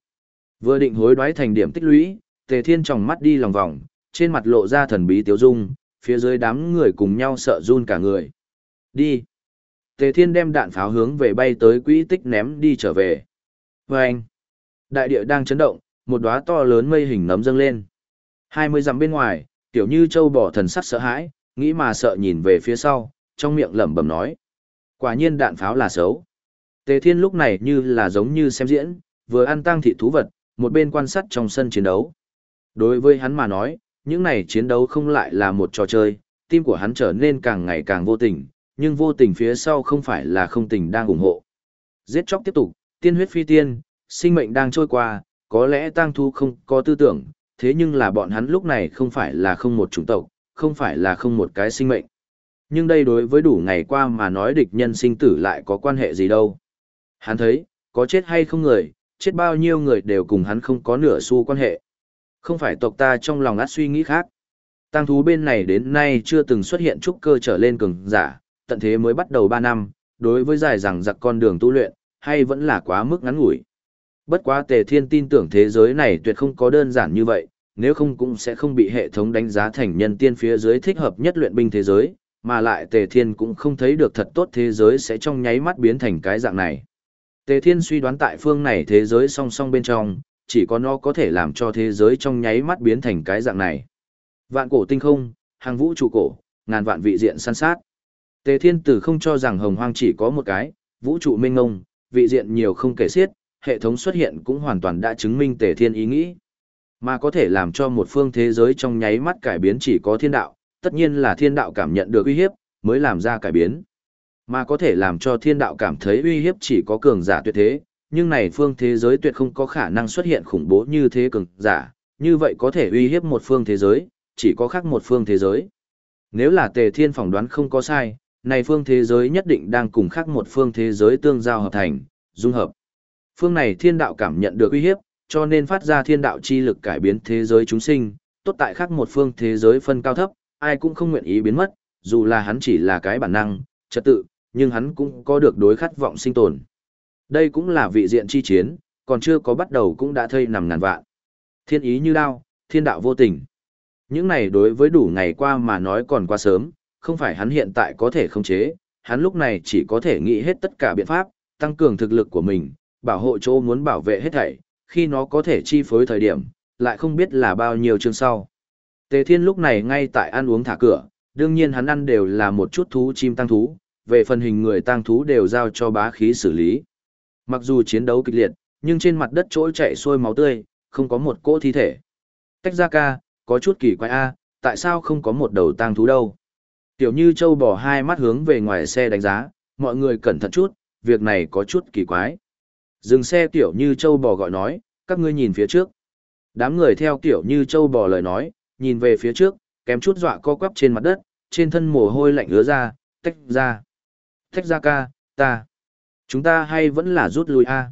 Vừa định hối đoái thành điểm tích lũy, Tề Thiên tròng mắt đi lòng vòng, trên mặt lộ ra thần bí tiếu dung, phía dưới đám người cùng nhau sợ run cả người. Đi. Tề Thiên đem đạn pháo hướng về bay tới quỹ tích ném đi trở về. Vâng! Đại địa đang chấn động, một đóa to lớn mây hình nấm dâng lên. Hai mươi dặm bên ngoài, tiểu như châu bỏ thần sắc sợ hãi, nghĩ mà sợ nhìn về phía sau, trong miệng lẩm bẩm nói. Quả nhiên đạn pháo là xấu. Tề Thiên lúc này như là giống như xem diễn, vừa ăn tăng thị thú vật, một bên quan sát trong sân chiến đấu. Đối với hắn mà nói, những này chiến đấu không lại là một trò chơi, tim của hắn trở nên càng ngày càng vô tình, nhưng vô tình phía sau không phải là không tình đang ủng hộ. Giết chóc tiếp tục, tiên huyết phi tiên, sinh mệnh đang trôi qua, có lẽ tang thu không có tư tưởng, thế nhưng là bọn hắn lúc này không phải là không một chủng tộc, không phải là không một cái sinh mệnh. Nhưng đây đối với đủ ngày qua mà nói địch nhân sinh tử lại có quan hệ gì đâu. Hắn thấy, có chết hay không người, chết bao nhiêu người đều cùng hắn không có nửa xu quan hệ. Không phải tộc ta trong lòng át suy nghĩ khác. Tăng thú bên này đến nay chưa từng xuất hiện trúc cơ trở lên cường giả, tận thế mới bắt đầu 3 năm, đối với dài rằng giặc con đường tu luyện, hay vẫn là quá mức ngắn ngủi. Bất quá tề thiên tin tưởng thế giới này tuyệt không có đơn giản như vậy, nếu không cũng sẽ không bị hệ thống đánh giá thành nhân tiên phía dưới thích hợp nhất luyện binh thế giới, mà lại tề thiên cũng không thấy được thật tốt thế giới sẽ trong nháy mắt biến thành cái dạng này. Tề thiên suy đoán tại phương này thế giới song song bên trong, chỉ có nó có thể làm cho thế giới trong nháy mắt biến thành cái dạng này. Vạn cổ tinh không, hàng vũ trụ cổ, ngàn vạn vị diện săn sát. Tề thiên tử không cho rằng hồng hoang chỉ có một cái, vũ trụ minh ngông, vị diện nhiều không kể xiết, hệ thống xuất hiện cũng hoàn toàn đã chứng minh tề thiên ý nghĩ. Mà có thể làm cho một phương thế giới trong nháy mắt cải biến chỉ có thiên đạo, tất nhiên là thiên đạo cảm nhận được uy hiếp, mới làm ra cải biến. Mà có thể làm cho thiên đạo cảm thấy uy hiếp chỉ có cường giả tuyệt thế, nhưng này phương thế giới tuyệt không có khả năng xuất hiện khủng bố như thế cường giả, như vậy có thể uy hiếp một phương thế giới, chỉ có khác một phương thế giới. Nếu là tề thiên phỏng đoán không có sai, này phương thế giới nhất định đang cùng khác một phương thế giới tương giao hợp thành, dung hợp. Phương này thiên đạo cảm nhận được uy hiếp, cho nên phát ra thiên đạo chi lực cải biến thế giới chúng sinh, tốt tại khác một phương thế giới phân cao thấp, ai cũng không nguyện ý biến mất, dù là hắn chỉ là cái bản năng, trật tự, nhưng hắn cũng có được đối khát vọng sinh tồn. Đây cũng là vị diện chi chiến, còn chưa có bắt đầu cũng đã thây nằm ngàn vạn. Thiên ý như đao, thiên đạo vô tình. Những này đối với đủ ngày qua mà nói còn quá sớm, không phải hắn hiện tại có thể khống chế, hắn lúc này chỉ có thể nghĩ hết tất cả biện pháp, tăng cường thực lực của mình, bảo hộ chỗ muốn bảo vệ hết thảy, khi nó có thể chi phối thời điểm, lại không biết là bao nhiêu chương sau. Tề Thiên lúc này ngay tại ăn uống thả cửa, đương nhiên hắn ăn đều là một chút thú chim tăng thú, về phần hình người tăng thú đều giao cho bá khí xử lý. Mặc dù chiến đấu kịch liệt, nhưng trên mặt đất chỗ chạy xuôi máu tươi, không có một cỗ thi thể. Tách ra ca, có chút kỳ quái a, tại sao không có một đầu tang thú đâu? Tiểu Như Châu bỏ hai mắt hướng về ngoài xe đánh giá, mọi người cẩn thận chút, việc này có chút kỳ quái. Dừng xe Tiểu Như Châu bò gọi nói, các ngươi nhìn phía trước. Đám người theo Tiểu Như Châu bò lời nói, nhìn về phía trước, kém chút dọa co quắp trên mặt đất, trên thân mồ hôi lạnh ứa ra, tách ra. Tách ra ca, ta. Chúng ta hay vẫn là rút lui a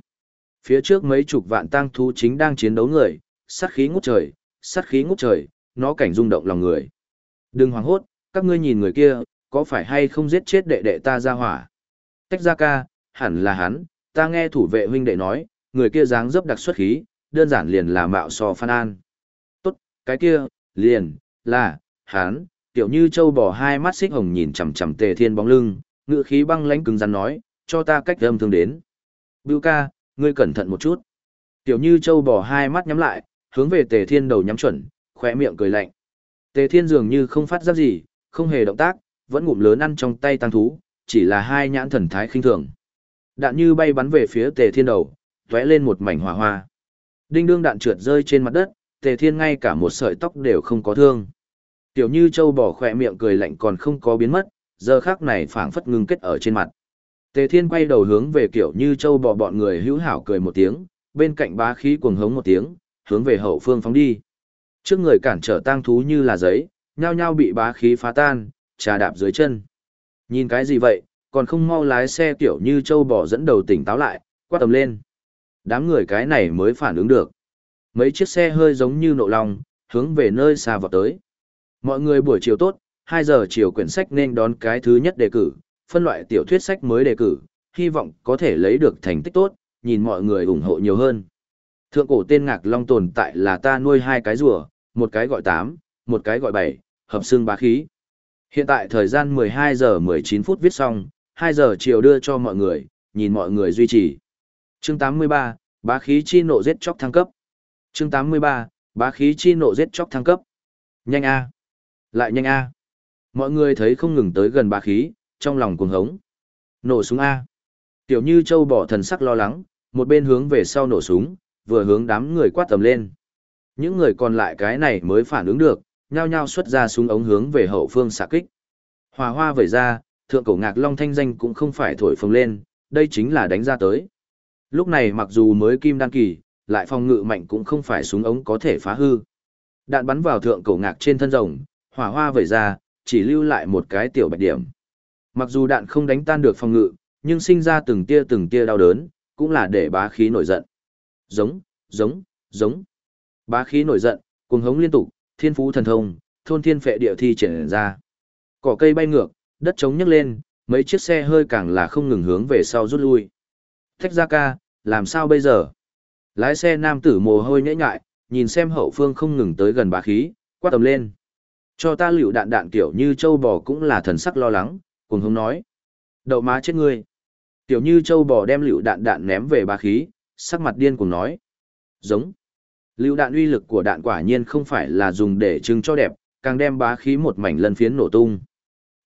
Phía trước mấy chục vạn tang thú chính đang chiến đấu người, sát khí ngút trời, sát khí ngút trời, nó cảnh rung động lòng người. Đừng hoảng hốt, các ngươi nhìn người kia, có phải hay không giết chết đệ đệ ta ra hỏa? Tách ra ca, hẳn là hắn, ta nghe thủ vệ huynh đệ nói, người kia dáng dấp đặc xuất khí, đơn giản liền là mạo so phan an. Tốt, cái kia, liền, là, hắn, tiểu như châu bò hai mắt xích hồng nhìn chằm chằm tề thiên bóng lưng, ngự khí băng lãnh cứng rắn nói, cho ta cách âm thương đến. Bưu ca, ngươi cẩn thận một chút. Tiểu như châu bỏ hai mắt nhắm lại, hướng về tề thiên đầu nhắm chuẩn, khỏe miệng cười lạnh. Tề thiên dường như không phát giác gì, không hề động tác, vẫn ngụm lớn ăn trong tay tăng thú, chỉ là hai nhãn thần thái khinh thường. Đạn như bay bắn về phía tề thiên đầu, tóe lên một mảnh hỏa hoa. Đinh đương đạn trượt rơi trên mặt đất, tề thiên ngay cả một sợi tóc đều không có thương. Tiểu như châu bỏ khỏe miệng cười lạnh còn không có biến mất, giờ khác này phảng phất ngưng kết ở trên mặt. Tề Thiên quay đầu hướng về kiểu như châu bò bọn người hữu hảo cười một tiếng, bên cạnh bá khí cuồng hống một tiếng, hướng về hậu phương phóng đi. Trước người cản trở tang thú như là giấy, nhao nhao bị bá khí phá tan, trà đạp dưới chân. Nhìn cái gì vậy, còn không mau lái xe kiểu như châu bò dẫn đầu tỉnh táo lại, quát tầm lên. Đám người cái này mới phản ứng được. Mấy chiếc xe hơi giống như nộ lòng, hướng về nơi xa vọt tới. Mọi người buổi chiều tốt, 2 giờ chiều quyển sách nên đón cái thứ nhất đề cử, phân loại tiểu thuyết sách mới đề cử, hy vọng có thể lấy được thành tích tốt, nhìn mọi người ủng hộ nhiều hơn. Thượng cổ tên ngạc long tồn tại là ta nuôi hai cái rùa, một cái gọi 8, một cái gọi 7, hợp xương bá khí. Hiện tại thời gian 12 giờ 19 phút viết xong, 2 giờ chiều đưa cho mọi người, nhìn mọi người duy trì. Chương 83, bá khí chi nộ giết chóc thăng cấp. Chương 83, bá khí chi nộ giết chóc thăng cấp. Nhanh a, lại nhanh a. Mọi người thấy không ngừng tới gần bá khí, trong lòng cuồng hống. Nổ súng a. Tiểu Như Châu bỏ thần sắc lo lắng, một bên hướng về sau nổ súng, vừa hướng đám người quát tầm lên. Những người còn lại cái này mới phản ứng được, nhao nhao xuất ra súng ống hướng về hậu phương xạ kích. Hòa hoa vẩy ra, thượng cổ ngạc long thanh danh cũng không phải thổi phồng lên, đây chính là đánh ra tới. Lúc này mặc dù mới kim đan kỳ, lại phòng ngự mạnh cũng không phải súng ống có thể phá hư. Đạn bắn vào thượng cổ ngạc trên thân rồng, hỏa hoa vẩy ra, chỉ lưu lại một cái tiểu bạch điểm. Mặc dù đạn không đánh tan được phòng ngự, nhưng sinh ra từng tia từng tia đau đớn, cũng là để bá khí nổi giận. Giống, giống, giống. Bá khí nổi giận, cuồng hống liên tục, thiên phú thần thông, thôn thiên phệ địa thi triển ra. Cỏ cây bay ngược, đất trống nhấc lên, mấy chiếc xe hơi càng là không ngừng hướng về sau rút lui. Thách ra ca, làm sao bây giờ? Lái xe nam tử mồ hôi nhễ nhại, nhìn xem hậu phương không ngừng tới gần bá khí, quát tầm lên. Cho ta liều đạn đạn kiểu như châu bò cũng là thần sắc lo lắng, cuồng hống nói. Đậu má chết ngươi. Tiểu như châu bò đem lựu đạn đạn ném về bá khí, sắc mặt điên cùng nói. Giống. Lựu đạn uy lực của đạn quả nhiên không phải là dùng để trưng cho đẹp, càng đem bá khí một mảnh lân phiến nổ tung.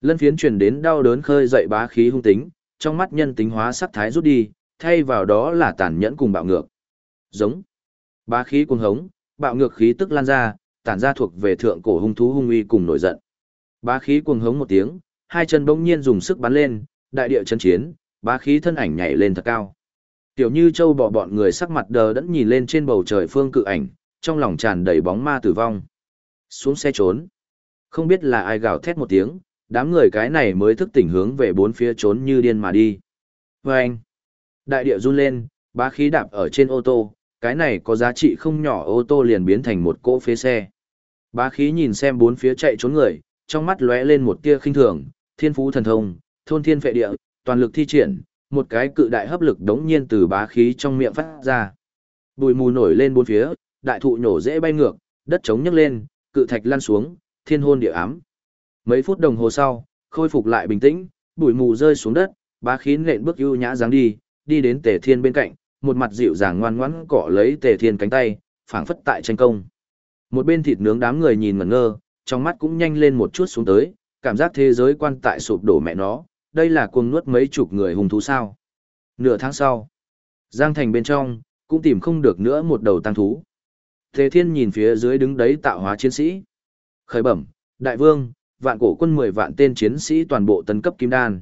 Lân phiến truyền đến đau đớn khơi dậy bá khí hung tính, trong mắt nhân tính hóa sắc thái rút đi, thay vào đó là tàn nhẫn cùng bạo ngược. Giống. Bá khí cuồng hống, bạo ngược khí tức lan ra, tản ra thuộc về thượng cổ hung thú hung uy cùng nổi giận. Bá khí cuồng hống một tiếng, hai chân bỗng nhiên dùng sức bắn lên, đại địa chân chiến, bá khí thân ảnh nhảy lên thật cao. Tiểu Như Châu bỏ bọn người sắc mặt đờ đẫn nhìn lên trên bầu trời phương cự ảnh, trong lòng tràn đầy bóng ma tử vong. Xuống xe trốn. Không biết là ai gào thét một tiếng, đám người cái này mới thức tỉnh hướng về bốn phía trốn như điên mà đi. Vâng! anh, đại địa run lên, bá khí đạp ở trên ô tô, cái này có giá trị không nhỏ ô tô liền biến thành một cỗ phế xe. Bá khí nhìn xem bốn phía chạy trốn người, trong mắt lóe lên một tia khinh thường, thiên phú thần thông, thôn thiên phệ địa, toàn lực thi triển, một cái cự đại hấp lực đống nhiên từ bá khí trong miệng phát ra. Bùi mù nổi lên bốn phía, đại thụ nhổ dễ bay ngược, đất trống nhấc lên, cự thạch lăn xuống, thiên hôn địa ám. Mấy phút đồng hồ sau, khôi phục lại bình tĩnh, bụi mù rơi xuống đất, bá khí nện bước ưu nhã dáng đi, đi đến Tề Thiên bên cạnh, một mặt dịu dàng ngoan ngoãn cọ lấy Tề Thiên cánh tay, phảng phất tại tranh công. Một bên thịt nướng đám người nhìn ngẩn ngơ, trong mắt cũng nhanh lên một chút xuống tới, cảm giác thế giới quan tại sụp đổ mẹ nó, đây là cuồng nuốt mấy chục người hùng thú sao. Nửa tháng sau, Giang Thành bên trong, cũng tìm không được nữa một đầu tăng thú. thế Thiên nhìn phía dưới đứng đấy tạo hóa chiến sĩ. Khởi bẩm, đại vương, vạn cổ quân 10 vạn tên chiến sĩ toàn bộ tấn cấp kim đan.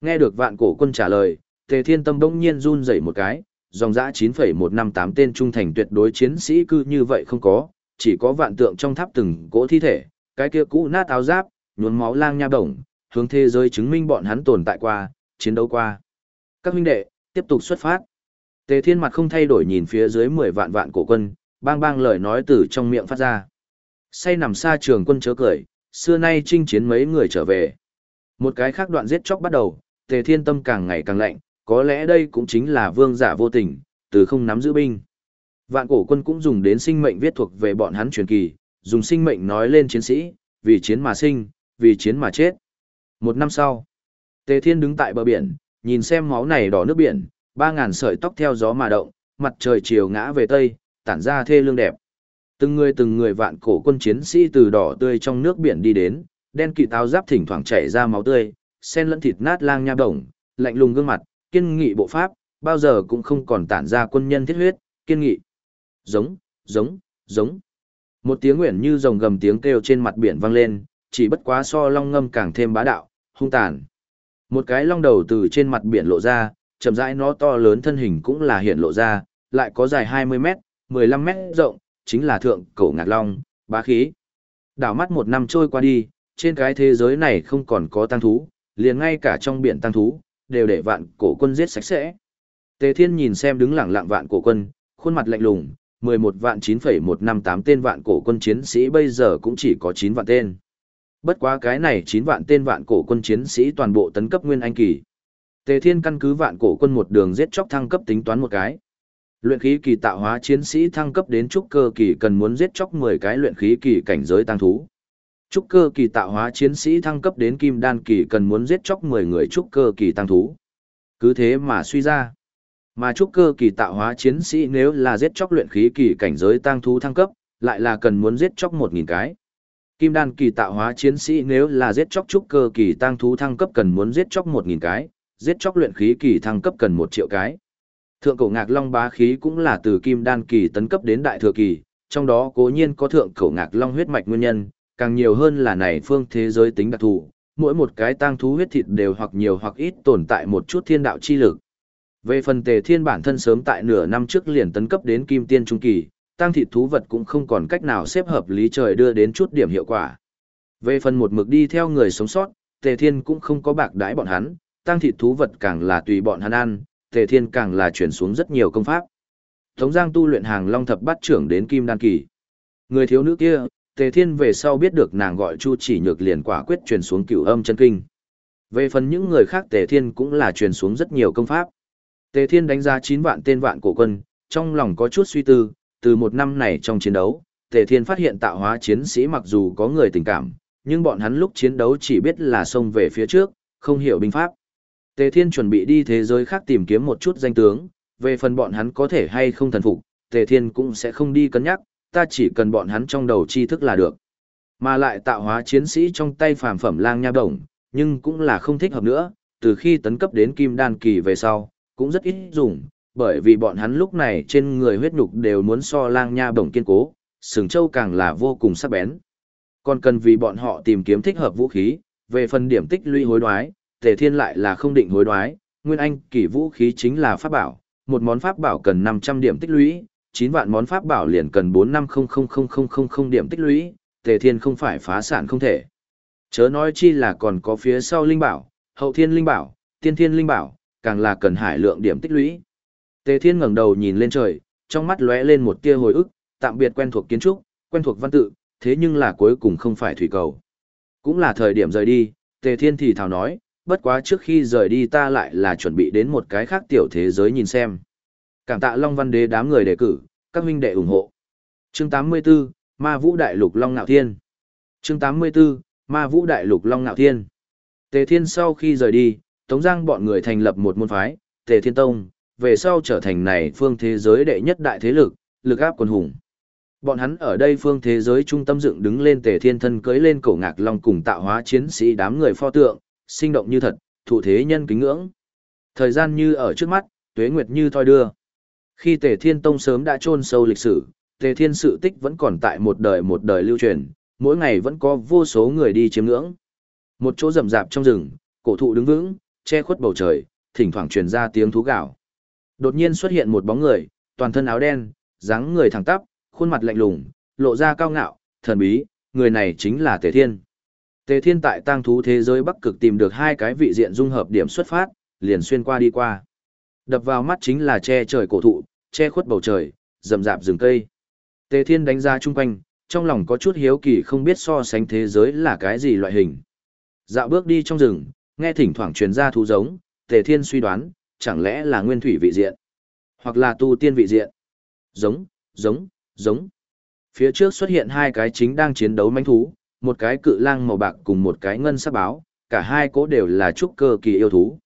Nghe được vạn cổ quân trả lời, Tề Thiên Tâm bỗng nhiên run rẩy một cái, dòng dã 9,158 tên trung thành tuyệt đối chiến sĩ cư như vậy không có, chỉ có vạn tượng trong tháp từng cỗ thi thể, cái kia cũ nát áo giáp, nhuốm máu lang nha đồng, hướng thế giới chứng minh bọn hắn tồn tại qua, chiến đấu qua. Các huynh đệ, tiếp tục xuất phát. Tề Thiên mặt không thay đổi nhìn phía dưới 10 vạn vạn cổ quân, bang bang lời nói từ trong miệng phát ra. Say nằm xa trường quân chớ cười, xưa nay chinh chiến mấy người trở về. Một cái khác đoạn giết chóc bắt đầu, Tề Thiên tâm càng ngày càng lạnh, có lẽ đây cũng chính là vương giả vô tình, từ không nắm giữ binh. Vạn cổ quân cũng dùng đến sinh mệnh viết thuộc về bọn hắn truyền kỳ, dùng sinh mệnh nói lên chiến sĩ, vì chiến mà sinh, vì chiến mà chết. Một năm sau, Tề Thiên đứng tại bờ biển, nhìn xem máu này đỏ nước biển, ba ngàn sợi tóc theo gió mà động, mặt trời chiều ngã về tây, tản ra thê lương đẹp. Từng người từng người vạn cổ quân chiến sĩ từ đỏ tươi trong nước biển đi đến, đen kỵ táo giáp thỉnh thoảng chảy ra máu tươi, sen lẫn thịt nát lang nha đồng, lạnh lùng gương mặt, kiên nghị bộ pháp, bao giờ cũng không còn tản ra quân nhân thiết huyết, kiên nghị. Giống, giống, giống. Một tiếng nguyện như rồng gầm tiếng kêu trên mặt biển vang lên, chỉ bất quá so long ngâm càng thêm bá đạo, hung tàn. Một cái long đầu từ trên mặt biển lộ ra, chậm rãi nó to lớn thân hình cũng là hiện lộ ra, lại có dài 20 mét, 15 mét rộng, chính là thượng cổ ngạc long, bá khí. Đảo mắt một năm trôi qua đi, trên cái thế giới này không còn có tăng thú, liền ngay cả trong biển tăng thú, đều để vạn cổ quân giết sạch sẽ. Tề Thiên nhìn xem đứng lẳng lặng vạn cổ quân, khuôn mặt lạnh lùng, 11 vạn 9,158 tên vạn cổ quân chiến sĩ bây giờ cũng chỉ có 9 vạn tên. Bất quá cái này 9 vạn tên vạn cổ quân chiến sĩ toàn bộ tấn cấp nguyên anh kỳ. Tề Thiên căn cứ vạn cổ quân một đường giết chóc thăng cấp tính toán một cái. Luyện khí kỳ tạo hóa chiến sĩ thăng cấp đến trúc cơ kỳ cần muốn giết chóc 10 cái luyện khí kỳ cảnh giới tăng thú. Trúc cơ kỳ tạo hóa chiến sĩ thăng cấp đến kim đan kỳ cần muốn giết chóc 10 người trúc cơ kỳ tăng thú. Cứ thế mà suy ra. Mà trúc cơ kỳ tạo hóa chiến sĩ nếu là giết chóc luyện khí kỳ cảnh giới tăng thú thăng cấp, lại là cần muốn giết chóc 1.000 cái. Kim đan kỳ tạo hóa chiến sĩ nếu là giết chóc trúc cơ kỳ tăng thú thăng cấp cần muốn giết chóc 1.000 cái, giết chóc luyện khí kỳ thăng cấp cần 1 triệu cái. Thượng cổ ngạc long bá khí cũng là từ kim đan kỳ tấn cấp đến đại thừa kỳ, trong đó cố nhiên có thượng cổ ngạc long huyết mạch nguyên nhân, càng nhiều hơn là này phương thế giới tính đặc thù, mỗi một cái tang thú huyết thịt đều hoặc nhiều hoặc ít tồn tại một chút thiên đạo chi lực. Về phần tề thiên bản thân sớm tại nửa năm trước liền tấn cấp đến kim tiên trung kỳ, tăng thịt thú vật cũng không còn cách nào xếp hợp lý trời đưa đến chút điểm hiệu quả. Về phần một mực đi theo người sống sót, tề thiên cũng không có bạc đãi bọn hắn, tăng thịt thú vật càng là tùy bọn hắn ăn, tề thiên càng là chuyển xuống rất nhiều công pháp. Tống Giang tu luyện hàng long thập bát trưởng đến kim đan kỳ. Người thiếu nữ kia, Tề Thiên về sau biết được nàng gọi Chu Chỉ Nhược liền quả quyết truyền xuống cửu âm chân kinh. Về phần những người khác Tề Thiên cũng là truyền xuống rất nhiều công pháp. Tề Thiên đánh giá 9 vạn tên vạn cổ quân, trong lòng có chút suy tư, từ một năm này trong chiến đấu, Tề Thiên phát hiện tạo hóa chiến sĩ mặc dù có người tình cảm, nhưng bọn hắn lúc chiến đấu chỉ biết là xông về phía trước, không hiểu binh pháp. Tề Thiên chuẩn bị đi thế giới khác tìm kiếm một chút danh tướng, về phần bọn hắn có thể hay không thần phục, Tề Thiên cũng sẽ không đi cân nhắc, ta chỉ cần bọn hắn trong đầu tri thức là được. Mà lại tạo hóa chiến sĩ trong tay phàm phẩm lang nha đồng, nhưng cũng là không thích hợp nữa, từ khi tấn cấp đến kim đan kỳ về sau, cũng rất ít dùng, bởi vì bọn hắn lúc này trên người huyết nhục đều muốn so lang nha bổng kiên cố, sừng châu càng là vô cùng sắc bén. Còn cần vì bọn họ tìm kiếm thích hợp vũ khí, về phần điểm tích lũy hối đoái, tề thiên lại là không định hối đoái, nguyên anh kỳ vũ khí chính là pháp bảo, một món pháp bảo cần 500 điểm tích lũy, 9 vạn món pháp bảo liền cần 45000000 điểm tích lũy, Tề Thiên không phải phá sản không thể. Chớ nói chi là còn có phía sau linh bảo, hậu thiên linh bảo, tiên thiên linh bảo, càng là cần hải lượng điểm tích lũy. Tề Thiên ngẩng đầu nhìn lên trời, trong mắt lóe lên một tia hồi ức, tạm biệt quen thuộc kiến trúc, quen thuộc văn tự, thế nhưng là cuối cùng không phải thủy cầu. Cũng là thời điểm rời đi, Tề Thiên thì thào nói, bất quá trước khi rời đi ta lại là chuẩn bị đến một cái khác tiểu thế giới nhìn xem. Cảm tạ Long Văn Đế đám người đề cử, các huynh đệ ủng hộ. Chương 84, Ma Vũ Đại Lục Long Nạo Thiên. Chương 84, Ma Vũ Đại Lục Long Nạo Thiên. Tề Thiên sau khi rời đi, Tống Giang bọn người thành lập một môn phái, Tề Thiên Tông, về sau trở thành này phương thế giới đệ nhất đại thế lực, lực áp quân hùng. Bọn hắn ở đây phương thế giới trung tâm dựng đứng lên Tề Thiên thân cưới lên cổ ngạc long cùng tạo hóa chiến sĩ đám người pho tượng, sinh động như thật, thụ thế nhân kính ngưỡng. Thời gian như ở trước mắt, tuế nguyệt như thoi đưa. Khi Tề Thiên Tông sớm đã chôn sâu lịch sử, Tề Thiên sự tích vẫn còn tại một đời một đời lưu truyền, mỗi ngày vẫn có vô số người đi chiêm ngưỡng. Một chỗ rậm rạp trong rừng, cổ thụ đứng vững, che khuất bầu trời, thỉnh thoảng truyền ra tiếng thú gào. Đột nhiên xuất hiện một bóng người, toàn thân áo đen, dáng người thẳng tắp, khuôn mặt lạnh lùng, lộ ra cao ngạo, thần bí, người này chính là Tề Thiên. Tề Thiên tại tang thú thế giới Bắc Cực tìm được hai cái vị diện dung hợp điểm xuất phát, liền xuyên qua đi qua. Đập vào mắt chính là che trời cổ thụ, che khuất bầu trời, rậm rạp rừng cây. Tề Thiên đánh ra chung quanh, trong lòng có chút hiếu kỳ không biết so sánh thế giới là cái gì loại hình. Dạo bước đi trong rừng, nghe thỉnh thoảng truyền ra thú giống, Tề Thiên suy đoán, chẳng lẽ là nguyên thủy vị diện, hoặc là tu tiên vị diện. Giống, giống, giống. Phía trước xuất hiện hai cái chính đang chiến đấu manh thú, một cái cự lang màu bạc cùng một cái ngân sắc báo, cả hai cố đều là trúc cơ kỳ yêu thú.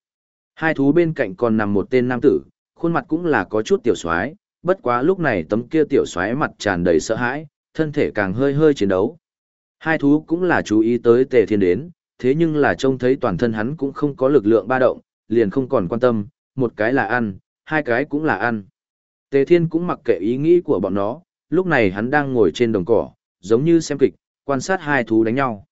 Hai thú bên cạnh còn nằm một tên nam tử, khuôn mặt cũng là có chút tiểu soái, bất quá lúc này tấm kia tiểu soái mặt tràn đầy sợ hãi, thân thể càng hơi hơi chiến đấu. Hai thú cũng là chú ý tới Tề Thiên đến, thế nhưng là trông thấy toàn thân hắn cũng không có lực lượng ba động, liền không còn quan tâm, một cái là ăn, hai cái cũng là ăn. Tề Thiên cũng mặc kệ ý nghĩ của bọn nó, lúc này hắn đang ngồi trên đồng cỏ, giống như xem kịch, quan sát hai thú đánh nhau.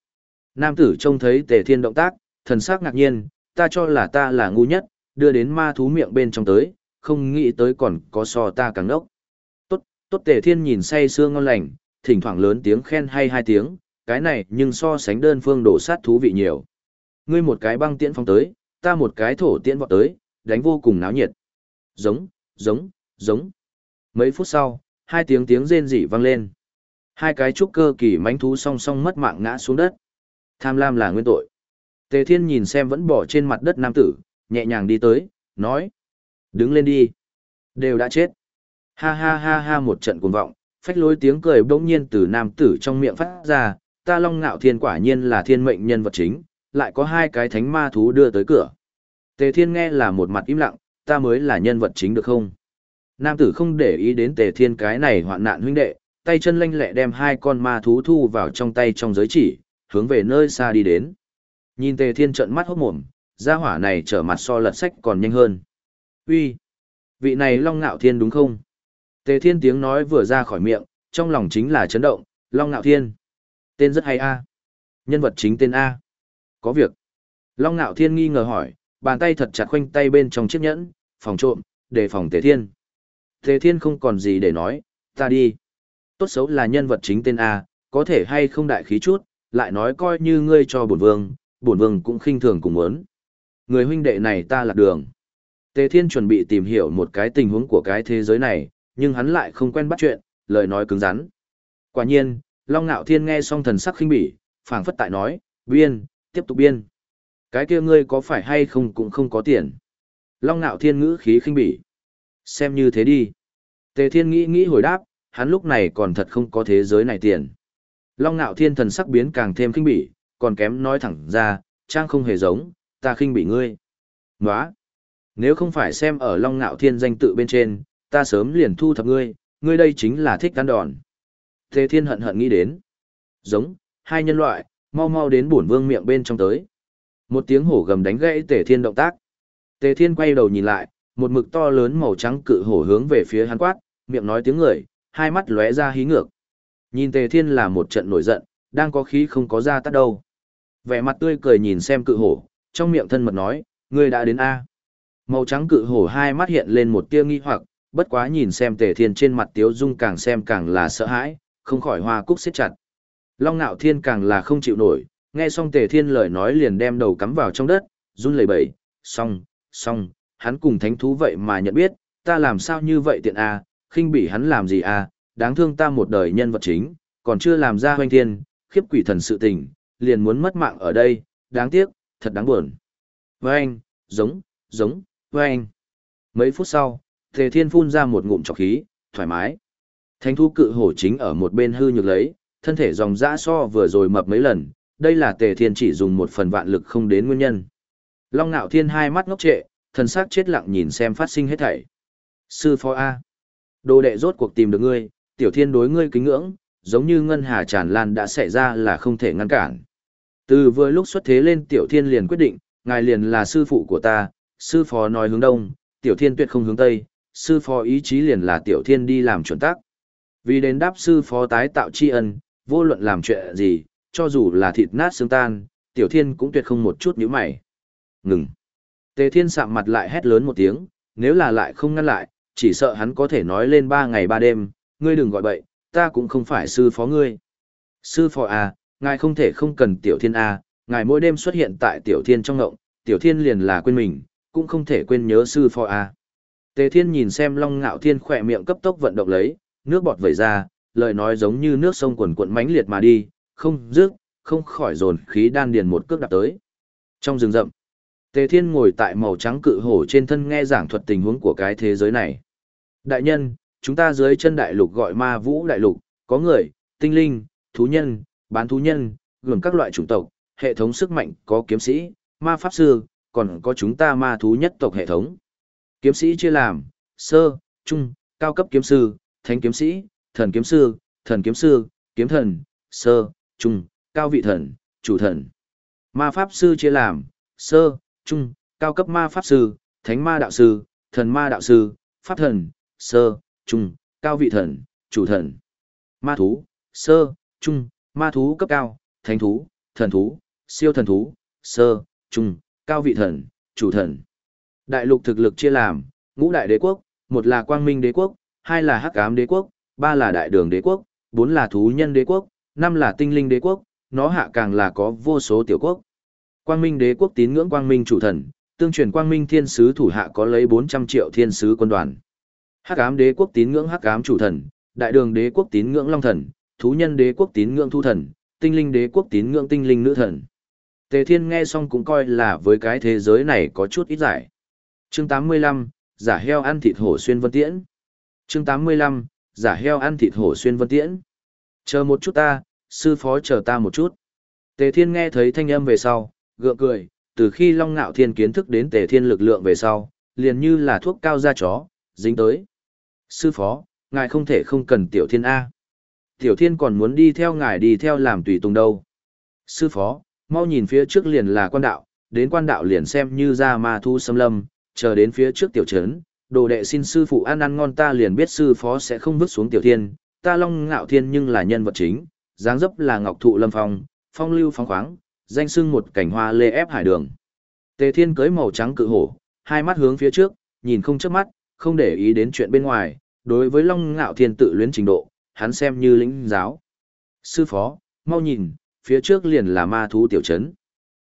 Nam tử trông thấy Tề Thiên động tác, thần sắc ngạc nhiên, ta cho là ta là ngu nhất, đưa đến ma thú miệng bên trong tới, không nghĩ tới còn có so ta càng ngốc. Tốt, tốt Tề Thiên nhìn say sương ngon lành, thỉnh thoảng lớn tiếng khen hay hai tiếng, cái này nhưng so sánh đơn phương đổ sát thú vị nhiều. Ngươi một cái băng tiễn phong tới, ta một cái thổ tiễn vọt tới, đánh vô cùng náo nhiệt. Giống, giống, giống. Mấy phút sau, hai tiếng tiếng rên rỉ vang lên. Hai cái trúc cơ kỳ mãnh thú song song mất mạng ngã xuống đất. Tham lam là nguyên tội. Tề Thiên nhìn xem vẫn bỏ trên mặt đất nam tử, nhẹ nhàng đi tới, nói. Đứng lên đi. Đều đã chết. Ha ha ha ha một trận cuồng vọng, phách lối tiếng cười bỗng nhiên từ nam tử trong miệng phát ra, ta long ngạo thiên quả nhiên là thiên mệnh nhân vật chính, lại có hai cái thánh ma thú đưa tới cửa. Tề thiên nghe là một mặt im lặng, ta mới là nhân vật chính được không? Nam tử không để ý đến tề thiên cái này hoạn nạn huynh đệ, tay chân lanh lẹ đem hai con ma thú thu vào trong tay trong giới chỉ, hướng về nơi xa đi đến. Nhìn tề thiên trợn mắt hốt mồm, gia hỏa này trở mặt so lật sách còn nhanh hơn. Uy, vị này long ngạo thiên đúng không? Tề thiên tiếng nói vừa ra khỏi miệng, trong lòng chính là chấn động, long ngạo thiên. Tên rất hay a. Nhân vật chính tên A. Có việc. Long ngạo thiên nghi ngờ hỏi, bàn tay thật chặt khoanh tay bên trong chiếc nhẫn, phòng trộm, đề phòng tề thiên. Tề thiên không còn gì để nói, ta đi. Tốt xấu là nhân vật chính tên A, có thể hay không đại khí chút, lại nói coi như ngươi cho bổn vương, bổn vương cũng khinh thường cùng muốn. Người huynh đệ này ta lạc đường. Tề Thiên chuẩn bị tìm hiểu một cái tình huống của cái thế giới này, nhưng hắn lại không quen bắt chuyện, lời nói cứng rắn. Quả nhiên, Long Nạo Thiên nghe xong thần sắc khinh bỉ, phảng phất tại nói, biên, tiếp tục biên. Cái kia ngươi có phải hay không cũng không có tiền. Long Nạo Thiên ngữ khí khinh bỉ. Xem như thế đi. Tề Thiên nghĩ nghĩ hồi đáp, hắn lúc này còn thật không có thế giới này tiền. Long Nạo Thiên thần sắc biến càng thêm khinh bỉ, còn kém nói thẳng ra, trang không hề giống, ta khinh bỉ ngươi. Nóa! Nếu không phải xem ở Long Nạo Thiên danh tự bên trên, ta sớm liền thu thập ngươi, ngươi đây chính là thích ăn đòn. Tề Thiên hận hận nghĩ đến. Giống, hai nhân loại, mau mau đến bổn vương miệng bên trong tới. Một tiếng hổ gầm đánh gãy Tề Thiên động tác. Tề Thiên quay đầu nhìn lại, một mực to lớn màu trắng cự hổ hướng về phía hắn quát, miệng nói tiếng người, hai mắt lóe ra hí ngược. Nhìn Tề Thiên là một trận nổi giận, đang có khí không có ra tắt đâu. Vẻ mặt tươi cười nhìn xem cự hổ, trong miệng thân mật nói, ngươi đã đến A. Màu trắng cự hổ hai mắt hiện lên một tia nghi hoặc, bất quá nhìn xem Tề Thiên trên mặt Tiếu Dung càng xem càng là sợ hãi, không khỏi hoa cúc siết chặt. Long Nạo Thiên càng là không chịu nổi, nghe xong Tề Thiên lời nói liền đem đầu cắm vào trong đất, run lẩy bẩy, xong, xong, hắn cùng thánh thú vậy mà nhận biết, ta làm sao như vậy tiện a, khinh bỉ hắn làm gì a, đáng thương ta một đời nhân vật chính, còn chưa làm ra hoanh thiên, khiếp quỷ thần sự tình, liền muốn mất mạng ở đây, đáng tiếc, thật đáng buồn. Với anh, giống, giống, với anh. Mấy phút sau, Tề Thiên phun ra một ngụm trọc khí, thoải mái. Thánh thú cự hổ chính ở một bên hư nhược lấy, thân thể dòng dã so vừa rồi mập mấy lần, đây là Tề Thiên chỉ dùng một phần vạn lực không đến nguyên nhân. Long ngạo Thiên hai mắt ngốc trệ, thần sắc chết lặng nhìn xem phát sinh hết thảy. Sư phó A. Đồ đệ rốt cuộc tìm được ngươi, tiểu thiên đối ngươi kính ngưỡng, giống như ngân hà tràn lan đã xảy ra là không thể ngăn cản. Từ vừa lúc xuất thế lên tiểu thiên liền quyết định, ngài liền là sư phụ của ta, sư phó nói hướng đông, tiểu thiên tuyệt không hướng tây, sư phó ý chí liền là tiểu thiên đi làm chuẩn tắc. Vì đến đáp sư phó tái tạo tri ân, vô luận làm chuyện gì, cho dù là thịt nát xương tan, tiểu thiên cũng tuyệt không một chút nhíu mày. Ngừng. Tề thiên sạm mặt lại hét lớn một tiếng, nếu là lại không ngăn lại, chỉ sợ hắn có thể nói lên ba ngày ba đêm, ngươi đừng gọi bậy, ta cũng không phải sư phó ngươi. Sư phó à, ngài không thể không cần tiểu thiên à, ngài mỗi đêm xuất hiện tại tiểu thiên trong ngộng, tiểu thiên liền là quên mình, cũng không thể quên nhớ sư phó à. Tề thiên nhìn xem long ngạo thiên khỏe miệng cấp tốc vận động lấy, nước bọt vẩy ra, lời nói giống như nước sông quần cuộn mãnh liệt mà đi, không dứt, không khỏi dồn khí đan điền một cước đạp tới. Trong rừng rậm, Tề Thiên ngồi tại màu trắng cự hổ trên thân nghe giảng thuật tình huống của cái thế giới này. Đại nhân, chúng ta dưới chân đại lục gọi ma vũ đại lục, có người, tinh linh, thú nhân, bán thú nhân, gồm các loại chủng tộc, hệ thống sức mạnh có kiếm sĩ, ma pháp sư, còn có chúng ta ma thú nhất tộc hệ thống. Kiếm sĩ chia làm, sơ, trung, cao cấp kiếm sư, thánh kiếm sĩ, thần kiếm sư, thần kiếm sư, kiếm thần, sơ, trung, cao vị thần, chủ thần. Ma pháp sư chia làm, sơ, trung, cao cấp ma pháp sư, thánh ma đạo sư, thần ma đạo sư, pháp thần, sơ, trung, cao vị thần, chủ thần. Ma thú, sơ, trung, ma thú cấp cao, thánh thú, thần thú, siêu thần thú, sơ, trung, cao vị thần, chủ thần. Đại lục thực lực chia làm, ngũ đại đế quốc, một là quang minh đế quốc, hai là hắc ám đế quốc, ba là đại đường đế quốc, bốn là thú nhân đế quốc, năm là tinh linh đế quốc, nó hạ càng là có vô số tiểu quốc. Quang Minh đế quốc tín ngưỡng Quang Minh chủ thần, tương truyền Quang Minh thiên sứ thủ hạ có lấy 400 triệu thiên sứ quân đoàn. Hắc ám đế quốc tín ngưỡng Hắc ám chủ thần, đại đường đế quốc tín ngưỡng long thần, thú nhân đế quốc tín ngưỡng thu thần, tinh linh đế quốc tín ngưỡng tinh linh nữ thần. Tề Thiên nghe xong cũng coi là với cái thế giới này có chút ít giải. Chương 85, giả heo ăn thịt hổ xuyên vân tiễn. Chương 85, giả heo ăn thịt hổ xuyên vân tiễn. Chờ một chút ta, sư phó chờ ta một chút. Tề Thiên nghe thấy thanh âm về sau, gượng cười, từ khi Long Ngạo Thiên kiến thức đến Tề Thiên lực lượng về sau, liền như là thuốc cao da chó, dính tới. Sư phó, ngài không thể không cần Tiểu Thiên A. Tiểu Thiên còn muốn đi theo ngài đi theo làm tùy tùng đâu. Sư phó, mau nhìn phía trước liền là quan đạo, đến quan đạo liền xem như ra ma thu xâm lâm, chờ đến phía trước tiểu trấn, đồ đệ xin sư phụ ăn ăn ngon ta liền biết sư phó sẽ không vứt xuống tiểu thiên, ta long ngạo thiên nhưng là nhân vật chính, dáng dấp là ngọc thụ lâm phong, phong lưu phong khoáng, danh sưng một cảnh hoa lê ép hải đường. Tề thiên cưới màu trắng cự hổ, hai mắt hướng phía trước, nhìn không chớp mắt, không để ý đến chuyện bên ngoài, đối với long ngạo thiên tự luyến trình độ, hắn xem như lĩnh giáo. Sư phó, mau nhìn, phía trước liền là ma thú tiểu trấn.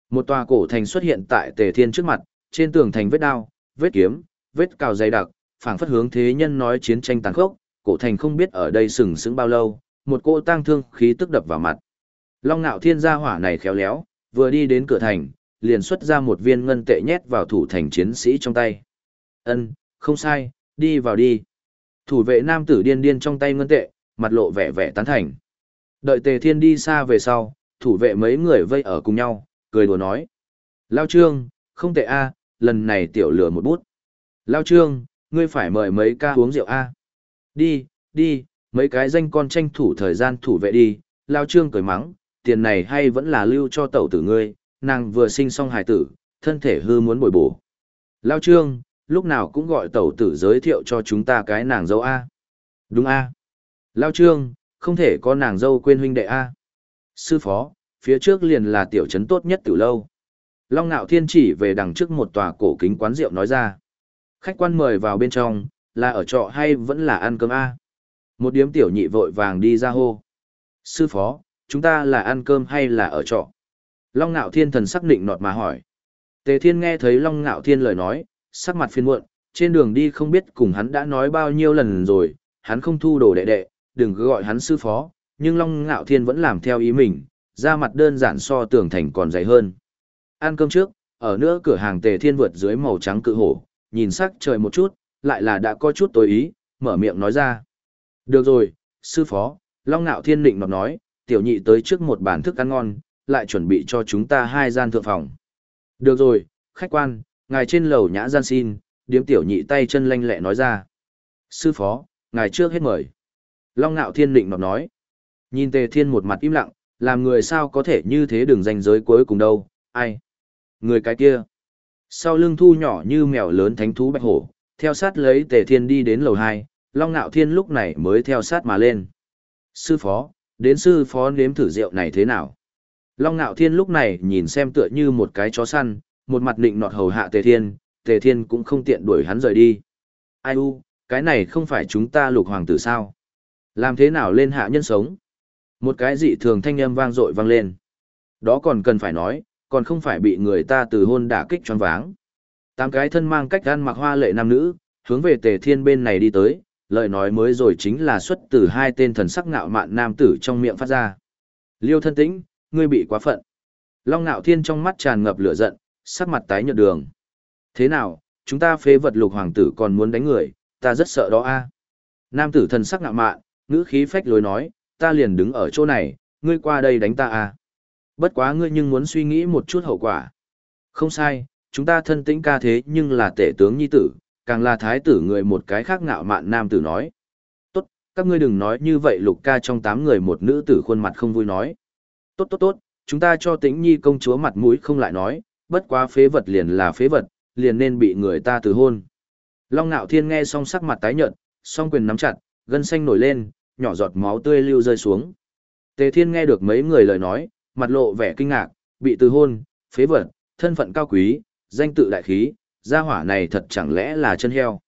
Một tòa cổ thành xuất hiện tại Tề Thiên trước mặt, trên tường thành vết đao, vết kiếm, vết cào dày đặc, phảng phất hướng thế nhân nói chiến tranh tàn khốc, cổ thành không biết ở đây sừng sững bao lâu, một cô tang thương khí tức đập vào mặt. Long Nạo Thiên gia hỏa này khéo léo, vừa đi đến cửa thành, liền xuất ra một viên ngân tệ nhét vào thủ thành chiến sĩ trong tay. Ân, không sai, đi vào đi. Thủ vệ nam tử điên điên trong tay ngân tệ, mặt lộ vẻ vẻ tán thành. Đợi Tề Thiên đi xa về sau, thủ vệ mấy người vây ở cùng nhau, cười đùa nói. Lao Trương, không tệ a, lần này tiểu lừa một bút. Lao Trương, ngươi phải mời mấy ca uống rượu a. Đi, đi, mấy cái danh con tranh thủ thời gian thủ vệ đi. Lao Trương cười mắng, tiền này hay vẫn là lưu cho tẩu tử ngươi, nàng vừa sinh xong hài tử, thân thể hư muốn bồi bổ. Lao Trương, lúc nào cũng gọi tẩu tử giới thiệu cho chúng ta cái nàng dâu A. Đúng A. Lao Trương, không thể có nàng dâu quên huynh đệ A. Sư phó, phía trước liền là tiểu trấn tốt nhất từ lâu. Long Nạo Thiên chỉ về đằng trước một tòa cổ kính quán rượu nói ra. Khách quan mời vào bên trong, là ở trọ hay vẫn là ăn cơm A. Một điếm tiểu nhị vội vàng đi ra hô. Sư phó, chúng ta là ăn cơm hay là ở trọ? Long Nạo Thiên thần sắc định nọt mà hỏi. Tề Thiên nghe thấy Long Nạo Thiên lời nói, sắc mặt phiền muộn, trên đường đi không biết cùng hắn đã nói bao nhiêu lần rồi, hắn không thu đồ đệ đệ, đừng cứ gọi hắn sư phó, nhưng Long Ngạo Thiên vẫn làm theo ý mình, ra mặt đơn giản so tường thành còn dày hơn. Ăn cơm trước, ở nữa cửa hàng Tề Thiên vượt dưới màu trắng cự hổ, nhìn sắc trời một chút, lại là đã có chút tối ý, mở miệng nói ra. Được rồi, sư phó, Long Nạo Thiên định nọt nói, tiểu nhị tới trước một bàn thức ăn ngon, lại chuẩn bị cho chúng ta hai gian thượng phòng. Được rồi, khách quan, ngài trên lầu nhã gian xin, điếm tiểu nhị tay chân lanh lẹ nói ra. Sư phó, ngài trước hết mời. Long Nạo Thiên định nọt nói. Nhìn Tề Thiên một mặt im lặng, làm người sao có thể như thế đường danh giới cuối cùng đâu, ai? Người cái kia. Sau lưng thu nhỏ như mèo lớn thánh thú bạch hổ, theo sát lấy Tề Thiên đi đến lầu 2, Long Nạo Thiên lúc này mới theo sát mà lên. Sư phó, đến sư phó nếm thử rượu này thế nào? Long Nạo Thiên lúc này nhìn xem tựa như một cái chó săn, một mặt định nọt hầu hạ Tề Thiên, Tề Thiên cũng không tiện đuổi hắn rời đi. Ai u, cái này không phải chúng ta lục hoàng tử sao? Làm thế nào lên hạ nhân sống? Một cái dị thường thanh âm vang dội vang lên. Đó còn cần phải nói, còn không phải bị người ta từ hôn đả kích choáng váng. Tám cái thân mang cách ăn mặc hoa lệ nam nữ, hướng về tề thiên bên này đi tới, lời nói mới rồi chính là xuất từ hai tên thần sắc ngạo mạn nam tử trong miệng phát ra. Liêu thân tĩnh, ngươi bị quá phận. Long ngạo thiên trong mắt tràn ngập lửa giận, sắc mặt tái nhợt đường. Thế nào, chúng ta phế vật lục hoàng tử còn muốn đánh người, ta rất sợ đó a. Nam tử thần sắc ngạo mạn, ngữ khí phách lối nói, ta liền đứng ở chỗ này, ngươi qua đây đánh ta à. Bất quá ngươi nhưng muốn suy nghĩ một chút hậu quả. Không sai, chúng ta thân tĩnh ca thế nhưng là tể tướng nhi tử, càng là thái tử người một cái khác ngạo mạn nam tử nói. Tốt, các ngươi đừng nói như vậy lục ca trong tám người một nữ tử khuôn mặt không vui nói. Tốt tốt tốt, chúng ta cho tĩnh nhi công chúa mặt mũi không lại nói, bất quá phế vật liền là phế vật, liền nên bị người ta từ hôn. Long Nạo Thiên nghe xong sắc mặt tái nhợt, song quyền nắm chặt, gân xanh nổi lên, nhỏ giọt máu tươi lưu rơi xuống. Tề Thiên nghe được mấy người lời nói, mặt lộ vẻ kinh ngạc, bị từ hôn, phế vật, thân phận cao quý, danh tự đại khí, gia hỏa này thật chẳng lẽ là chân heo.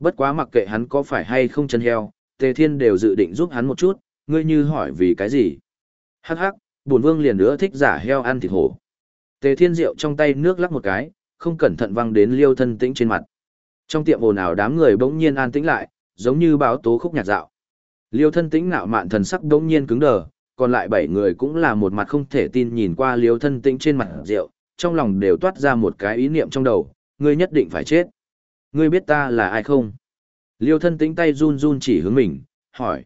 Bất quá mặc kệ hắn có phải hay không chân heo, Tề Thiên đều dự định giúp hắn một chút, ngươi như hỏi vì cái gì. Hắc hắc, bổn vương liền nữa thích giả heo ăn thịt hổ. Tề Thiên rượu trong tay nước lắc một cái, không cẩn thận văng đến liêu thân tĩnh trên mặt. Trong tiệm ồn ào đám người bỗng nhiên an tĩnh lại, giống như báo tố khúc nhạc dạo. Liêu thân tĩnh nạo mạn thần sắc đống nhiên cứng đờ, còn lại bảy người cũng là một mặt không thể tin nhìn qua liêu thân tĩnh trên mặt rượu, trong lòng đều toát ra một cái ý niệm trong đầu, ngươi nhất định phải chết. Ngươi biết ta là ai không? Liêu thân tĩnh tay run run chỉ hướng mình, hỏi.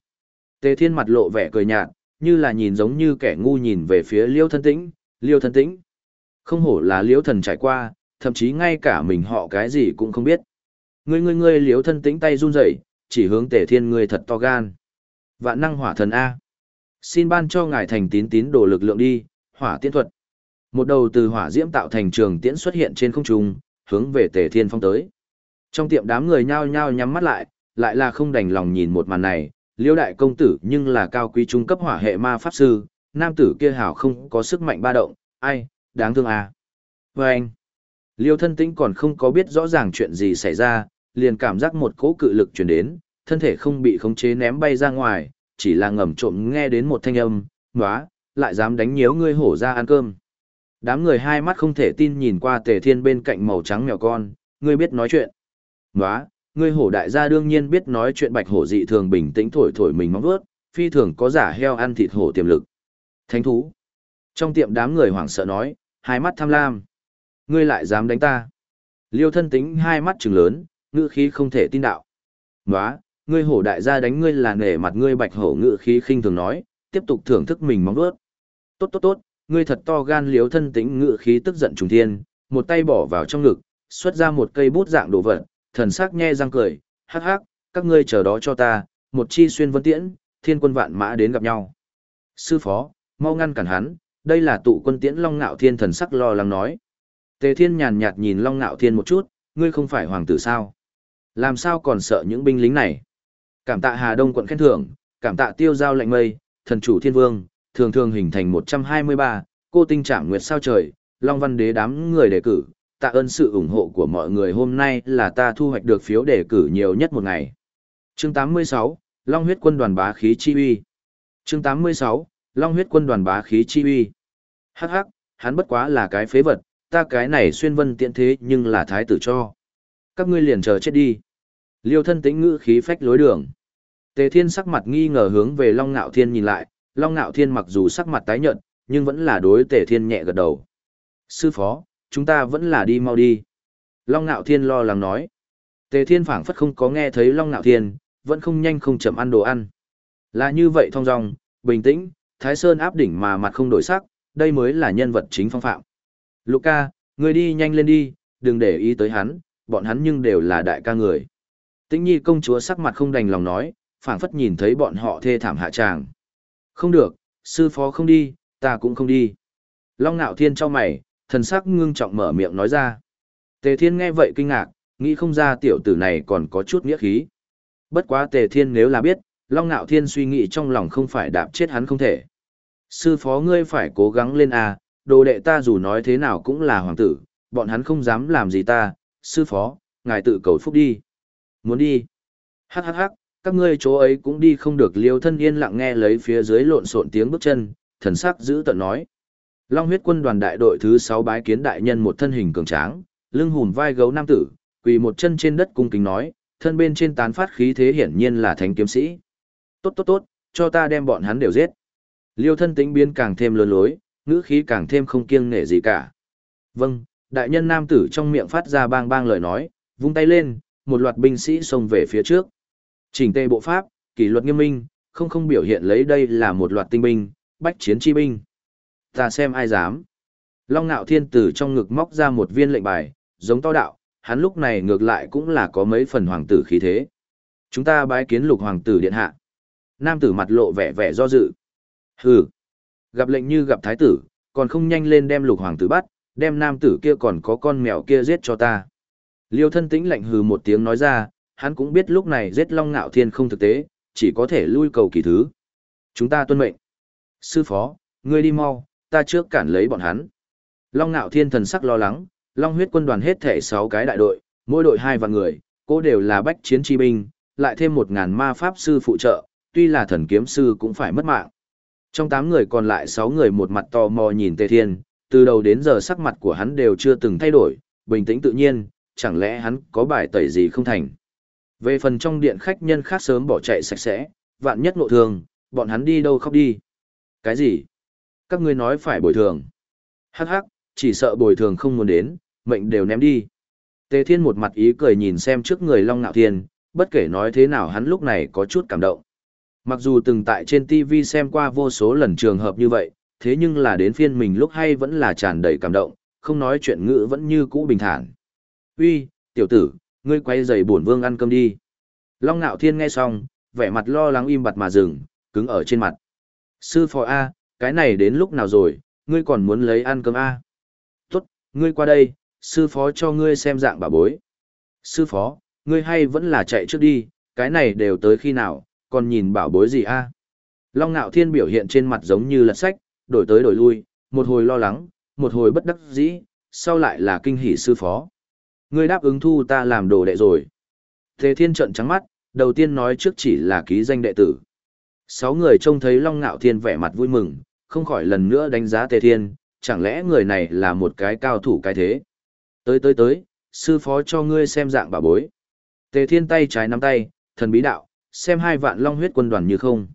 Tề thiên mặt lộ vẻ cười nhạt, như là nhìn giống như kẻ ngu nhìn về phía liêu thân tĩnh, liêu thân tĩnh. Không hổ là liêu thần trải qua, thậm chí ngay cả mình họ cái gì cũng không biết. Ngươi ngươi ngươi liêu thân tĩnh tay run rẩy, chỉ hướng tề thiên ngươi thật to gan. Vạn năng hỏa thần A. Xin ban cho ngài thành tín tín đồ lực lượng đi, hỏa tiễn thuật. Một đầu từ hỏa diễm tạo thành trường tiễn xuất hiện trên không trung, hướng về tề thiên phong tới. Trong tiệm đám người nhao nhao nhắm mắt lại, lại là không đành lòng nhìn một màn này, liêu đại công tử nhưng là cao quý trung cấp hỏa hệ ma pháp sư, nam tử kia hảo không có sức mạnh ba động, ai, đáng thương à. Và anh, liêu thân tĩnh còn không có biết rõ ràng chuyện gì xảy ra, liền cảm giác một cỗ cự lực chuyển đến, thân thể không bị khống chế ném bay ra ngoài, chỉ là ngầm trộm nghe đến một thanh âm, nóa, lại dám đánh nhiễu ngươi hổ ra ăn cơm. Đám người hai mắt không thể tin nhìn qua tề thiên bên cạnh màu trắng mèo con, ngươi biết nói chuyện. Nóa, ngươi hổ đại gia đương nhiên biết nói chuyện bạch hổ dị thường bình tĩnh thổi thổi mình móng vuốt, phi thường có giả heo ăn thịt hổ tiềm lực. Thánh thú. Trong tiệm đám người hoảng sợ nói, hai mắt tham lam. Ngươi lại dám đánh ta. Liêu thân tính hai mắt trừng lớn, ngữ khí không thể tin đạo. Nóa, ngươi hổ đại gia đánh ngươi là nể mặt ngươi bạch hổ ngữ khí khinh thường nói, tiếp tục thưởng thức mình móng vuốt. Tốt tốt tốt, ngươi thật to gan liếu thân tính ngự khí tức giận trùng thiên, một tay bỏ vào trong ngực, xuất ra một cây bút dạng đồ vật, thần sắc nhe răng cười, hắc hắc, các ngươi chờ đó cho ta, một chi xuyên vân tiễn, thiên quân vạn mã đến gặp nhau. Sư phó, mau ngăn cản hắn, đây là tụ quân tiễn Long Nạo Thiên thần sắc lo lắng nói. Tề Thiên nhàn nhạt nhìn Long Nạo Thiên một chút, ngươi không phải hoàng tử sao? Làm sao còn sợ những binh lính này? Cảm tạ Hà Đông quận khen thưởng, cảm tạ tiêu giao lạnh mây, thần chủ thiên vương, thường thường hình thành 123, cô tinh trạng nguyệt sao trời, Long Văn Đế đám người đề cử, tạ ơn sự ủng hộ của mọi người hôm nay là ta thu hoạch được phiếu đề cử nhiều nhất một ngày. Chương 86, Long huyết quân đoàn bá khí chi uy. Chương 86, Long huyết quân đoàn bá khí chi uy. Hắc hắc, hắn bất quá là cái phế vật, ta cái này xuyên vân tiện thế nhưng là thái tử cho. Các ngươi liền chờ chết đi. Liêu thân tĩnh ngữ khí phách lối đường. Tề Thiên sắc mặt nghi ngờ hướng về Long Nạo Thiên nhìn lại, Long Nạo Thiên mặc dù sắc mặt tái nhợt, nhưng vẫn là đối Tề Thiên nhẹ gật đầu. Sư phó, chúng ta vẫn là đi mau đi. Long Nạo Thiên lo lắng nói. Tề Thiên phảng phất không có nghe thấy Long Nạo Thiên, vẫn không nhanh không chậm ăn đồ ăn. Là như vậy thong dong, bình tĩnh, Thái Sơn áp đỉnh mà mặt không đổi sắc, đây mới là nhân vật chính phong phạm. Luca, người đi nhanh lên đi, đừng để ý tới hắn, bọn hắn nhưng đều là đại ca người. Tĩnh nhi công chúa sắc mặt không đành lòng nói, phảng phất nhìn thấy bọn họ thê thảm hạ tràng. Không được, sư phó không đi, ta cũng không đi. Long Nạo Thiên cho mày, thần sắc ngưng trọng mở miệng nói ra. Tề Thiên nghe vậy kinh ngạc, nghĩ không ra tiểu tử này còn có chút nghĩa khí. Bất quá Tề Thiên nếu là biết, Long Nạo Thiên suy nghĩ trong lòng không phải đạp chết hắn không thể. Sư phó ngươi phải cố gắng lên à, đồ đệ ta dù nói thế nào cũng là hoàng tử, bọn hắn không dám làm gì ta, sư phó, ngài tự cầu phúc đi. Muốn đi. Hắc hắc hắc, các ngươi chỗ ấy cũng đi không được liêu thân yên lặng nghe lấy phía dưới lộn xộn tiếng bước chân, thần sắc giữ tận nói. Long huyết quân đoàn đại đội thứ sáu bái kiến đại nhân một thân hình cường tráng, lưng hùm vai gấu nam tử, quỳ một chân trên đất cung kính nói, thân bên trên tán phát khí thế hiển nhiên là thánh kiếm sĩ. Tốt tốt tốt, cho ta đem bọn hắn đều giết. Liêu thân tính biến càng thêm lớn lối, ngữ khí càng thêm không kiêng nể gì cả. Vâng, đại nhân nam tử trong miệng phát ra bang bang lời nói, vung tay lên, một loạt binh sĩ xông về phía trước. Chỉnh tề bộ pháp, kỷ luật nghiêm minh, không không biểu hiện lấy đây là một loạt tinh binh, bách chiến chi binh. Ta xem ai dám. Long nạo thiên tử trong ngực móc ra một viên lệnh bài, giống to đạo, hắn lúc này ngược lại cũng là có mấy phần hoàng tử khí thế. Chúng ta bái kiến lục hoàng tử điện hạ. Nam tử mặt lộ vẻ vẻ do dự. Hừ. Gặp lệnh như gặp thái tử, còn không nhanh lên đem lục hoàng tử bắt, đem nam tử kia còn có con mèo kia giết cho ta. Liêu thân tĩnh lạnh hừ một tiếng nói ra, hắn cũng biết lúc này giết long ngạo thiên không thực tế, chỉ có thể lui cầu kỳ thứ. Chúng ta tuân mệnh. Sư phó, ngươi đi mau, ta trước cản lấy bọn hắn. Long ngạo thiên thần sắc lo lắng, long huyết quân đoàn hết thể 6 cái đại đội, mỗi đội hai vạn người, cố đều là bách chiến chi binh, lại thêm 1.000 ma pháp sư phụ trợ, tuy là thần kiếm sư cũng phải mất mạng. Trong 8 người còn lại 6 người một mặt tò mò nhìn Tề Thiên, từ đầu đến giờ sắc mặt của hắn đều chưa từng thay đổi, bình tĩnh tự nhiên, chẳng lẽ hắn có bài tẩy gì không thành. Về phần trong điện khách nhân khác sớm bỏ chạy sạch sẽ, vạn nhất ngộ thường, bọn hắn đi đâu khóc đi. Cái gì? Các ngươi nói phải bồi thường. Hắc hắc, chỉ sợ bồi thường không muốn đến, mệnh đều ném đi. Tề Thiên một mặt ý cười nhìn xem trước người Long Nạo Thiên, bất kể nói thế nào hắn lúc này có chút cảm động. Mặc dù từng tại trên TV xem qua vô số lần trường hợp như vậy, thế nhưng là đến phiên mình lúc hay vẫn là tràn đầy cảm động, không nói chuyện ngữ vẫn như cũ bình thản. Uy, tiểu tử, ngươi quay dày bổn vương ăn cơm đi. Long Nạo Thiên nghe xong, vẻ mặt lo lắng im bặt mà dừng, cứng ở trên mặt. Sư phó A, cái này đến lúc nào rồi, ngươi còn muốn lấy ăn cơm A. Tốt, ngươi qua đây, sư phó cho ngươi xem dạng bà bối. Sư phó, ngươi hay vẫn là chạy trước đi, cái này đều tới khi nào, còn nhìn bảo bối gì A. Long Nạo Thiên biểu hiện trên mặt giống như lật sách, đổi tới đổi lui, một hồi lo lắng, một hồi bất đắc dĩ, sau lại là kinh hỉ sư phó. Ngươi đáp ứng thu ta làm đồ đệ rồi. Tề Thiên trợn trắng mắt, đầu tiên nói trước chỉ là ký danh đệ tử. Sáu người trông thấy Long Ngạo Thiên vẻ mặt vui mừng, không khỏi lần nữa đánh giá Tề Thiên, chẳng lẽ người này là một cái cao thủ cái thế. Tới tới tới, sư phó cho ngươi xem dạng bà bối. Tề Thiên tay trái nắm tay, thần bí đạo, xem hai vạn long huyết quân đoàn như không.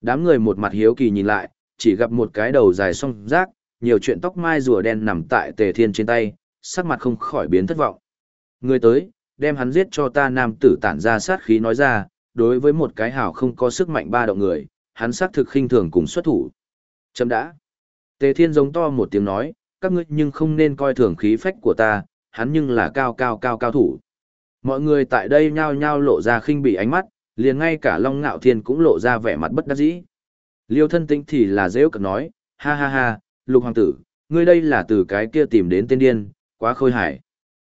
Đám người một mặt hiếu kỳ nhìn lại, chỉ gặp một cái đầu dài song rác, nhiều chuyện tóc mai rùa đen nằm tại Tề Thiên trên tay, sắc mặt không khỏi biến thất vọng. Người tới, đem hắn giết cho ta nam tử tản ra sát khí nói ra, đối với một cái hảo không có sức mạnh ba động người, hắn xác thực khinh thường cùng xuất thủ. Chấm đã. Tề Thiên giống to một tiếng nói, các ngươi nhưng không nên coi thường khí phách của ta, hắn nhưng là cao cao cao cao thủ. Mọi người tại đây nhao nhao lộ ra khinh bị ánh mắt, liền ngay cả Long Ngạo Thiên cũng lộ ra vẻ mặt bất đắc dĩ. Liêu thân tĩnh thì là dễ cực nói, ha ha ha, lục hoàng tử, ngươi đây là từ cái kia tìm đến tên điên, quá khôi hài.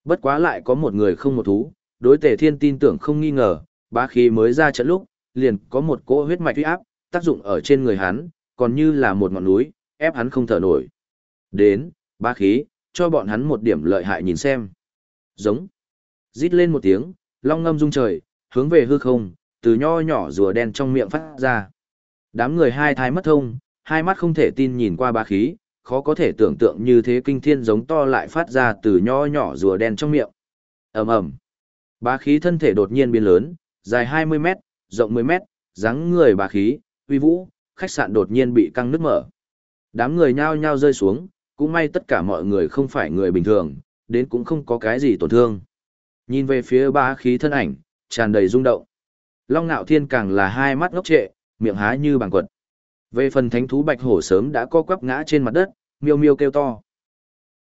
Bất quá lại có một người không một thú, đối tề thiên tin tưởng không nghi ngờ, bá khí mới ra trận lúc, liền có một cỗ huyết mạch uy áp, tác dụng ở trên người hắn, còn như là một ngọn núi, ép hắn không thở nổi. Đến, bá khí, cho bọn hắn một điểm lợi hại nhìn xem. Giống. Rít lên một tiếng, long ngâm rung trời, hướng về hư không, từ nho nhỏ rùa đen trong miệng phát ra. Đám người hai thai mất thông, hai mắt không thể tin nhìn qua bá khí, khó có thể tưởng tượng như thế kinh thiên giống to lại phát ra từ nho nhỏ rùa đen trong miệng. ầm ầm, Bá khí thân thể đột nhiên biến lớn, dài 20 mét, rộng 10 mét, dáng người bá khí, uy vũ, khách sạn đột nhiên bị căng nứt mở. Đám người nhao nhao rơi xuống, cũng may tất cả mọi người không phải người bình thường, đến cũng không có cái gì tổn thương. Nhìn về phía bá khí thân ảnh, tràn đầy rung động. Long Nạo Thiên càng là hai mắt ngốc trệ, miệng há như bằng quật. Về phần thánh thú bạch hổ sớm đã co quắp ngã trên mặt đất, miêu miêu kêu to.